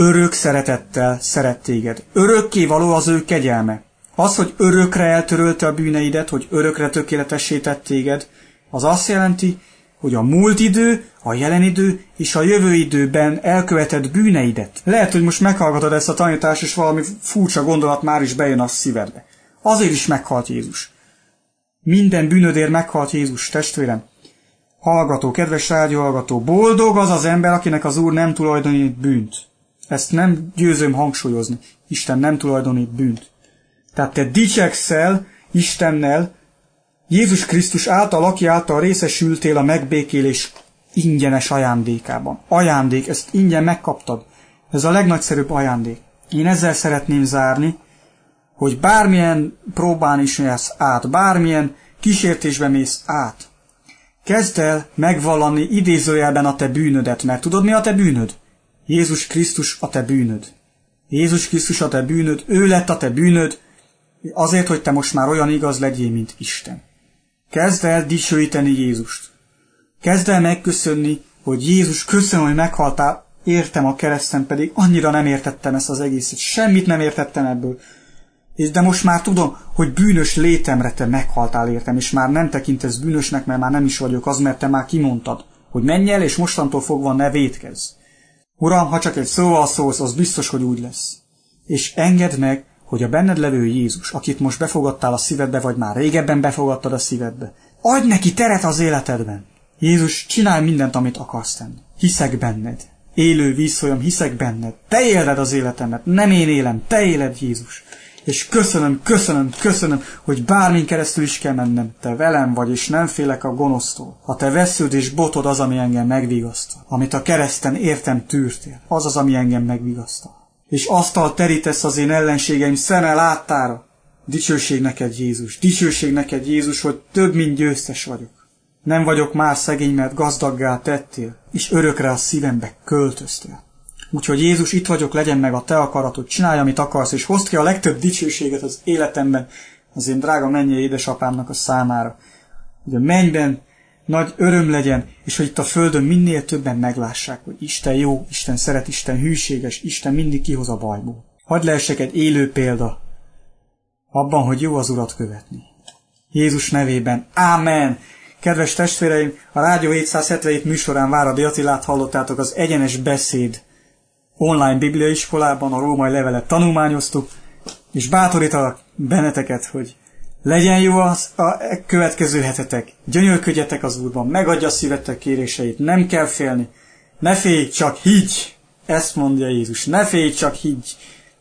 Örök szeretettel szeret téged. Örökké való az ő kegyelme. Az, hogy örökre eltörölte a bűneidet, hogy örökre tökéletessé tett téged, az azt jelenti, hogy a múlt idő, a jelen idő és a jövő időben elkövetett bűneidet. Lehet, hogy most meghallgatod ezt a tanítást, és valami furcsa gondolat már is bejön a szívedbe. Azért is meghalt Jézus. Minden bűnödért meghalt Jézus, testvérem. Hallgató, kedves rádióhallgató, boldog az az ember, akinek az Úr nem tulajdonít bűnt. Ezt nem győzöm hangsúlyozni. Isten nem tulajdonít bűnt. Tehát te dicsekszel Istennel, Jézus Krisztus által, aki által részesültél a megbékélés ingyenes ajándékában. Ajándék, ezt ingyen megkaptad. Ez a legnagyszerűbb ajándék. Én ezzel szeretném zárni, hogy bármilyen próbán is mész át, bármilyen kísértésbe mész át, kezd el megvallani idézőjelben a te bűnödet, mert tudod mi a te bűnöd? Jézus Krisztus a te bűnöd. Jézus Krisztus a te bűnöd, ő lett a te bűnöd, azért, hogy te most már olyan igaz legyél, mint Isten. Kezd el dicsőíteni Jézust. Kezd el megköszönni, hogy Jézus, köszönöm, hogy meghaltál, értem a kereszten, pedig annyira nem értettem ezt az egészet, semmit nem értettem ebből. És de most már tudom, hogy bűnös létemre te meghaltál értem, és már nem tekintesz bűnösnek, mert már nem is vagyok az, mert te már kimondtad, hogy menj el, és mostantól fogva ne védkezz. Uram, ha csak egy szóval szólsz, az biztos, hogy úgy lesz. És engedd meg, hogy a benned levő Jézus, akit most befogadtál a szívedbe, vagy már régebben befogadtad a szívedbe, adj neki teret az életedben. Jézus, csinálj mindent, amit akarsz tenni. Hiszek benned. Élő vízfolyam, hiszek benned. Te éled az életemet, nem én élem, te éled Jézus. És köszönöm, köszönöm, köszönöm, hogy bármin keresztül is kell mennem. Te velem vagy, és nem félek a gonosztól. A te vesződ és botod az, ami engem megvigasztal. Amit a kereszten értem tűrtél. Az az, ami engem megvigasztal és asztal terítesz az én ellenségeim szeme láttára. Dicsőség neked, Jézus, dicsőség neked, Jézus, hogy több, mint győztes vagyok. Nem vagyok már szegény, mert gazdaggá tettél, és örökre a szívembe költöztél. Úgyhogy Jézus, itt vagyok, legyen meg a te akaratod, csinálj, amit akarsz, és hozd ki a legtöbb dicsőséget az életemben, az én drága mennyi édesapámnak a számára. Hogy a mennyben nagy öröm legyen, és hogy itt a Földön minél többen meglássák, hogy Isten jó, Isten szeret, Isten hűséges, Isten mindig kihoz a bajból. Hadd lehessek egy élő példa abban, hogy jó az Urat követni. Jézus nevében. Ámen! Kedves testvéreim, a Rádió 777 műsorán Váradi Attilát hallottátok az Egyenes Beszéd online bibliaiskolában, a római levelet tanulmányoztuk, és bátorítalak benneteket, hogy legyen jó az a következő hetetek, gyönyörködjetek az Úrban, megadja a szívetek kéréseit, nem kell félni, ne félj, csak higgy! Ezt mondja Jézus, ne félj, csak higgy!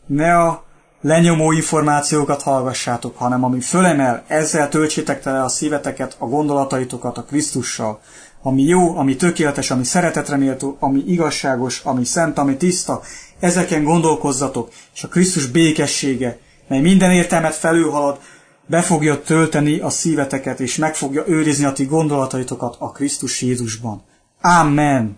Ne a lenyomó információkat hallgassátok, hanem ami fölemel, ezzel töltsétek tele a szíveteket, a gondolataitokat a Krisztussal, ami jó, ami tökéletes, ami szeretetre méltó, ami igazságos, ami szent, ami tiszta, ezeken gondolkozzatok, és a Krisztus békessége, mely minden értelmet felülhalad, be fogja tölteni a szíveteket, és meg fogja őrizni a ti gondolataitokat a Krisztus Jézusban. Amen.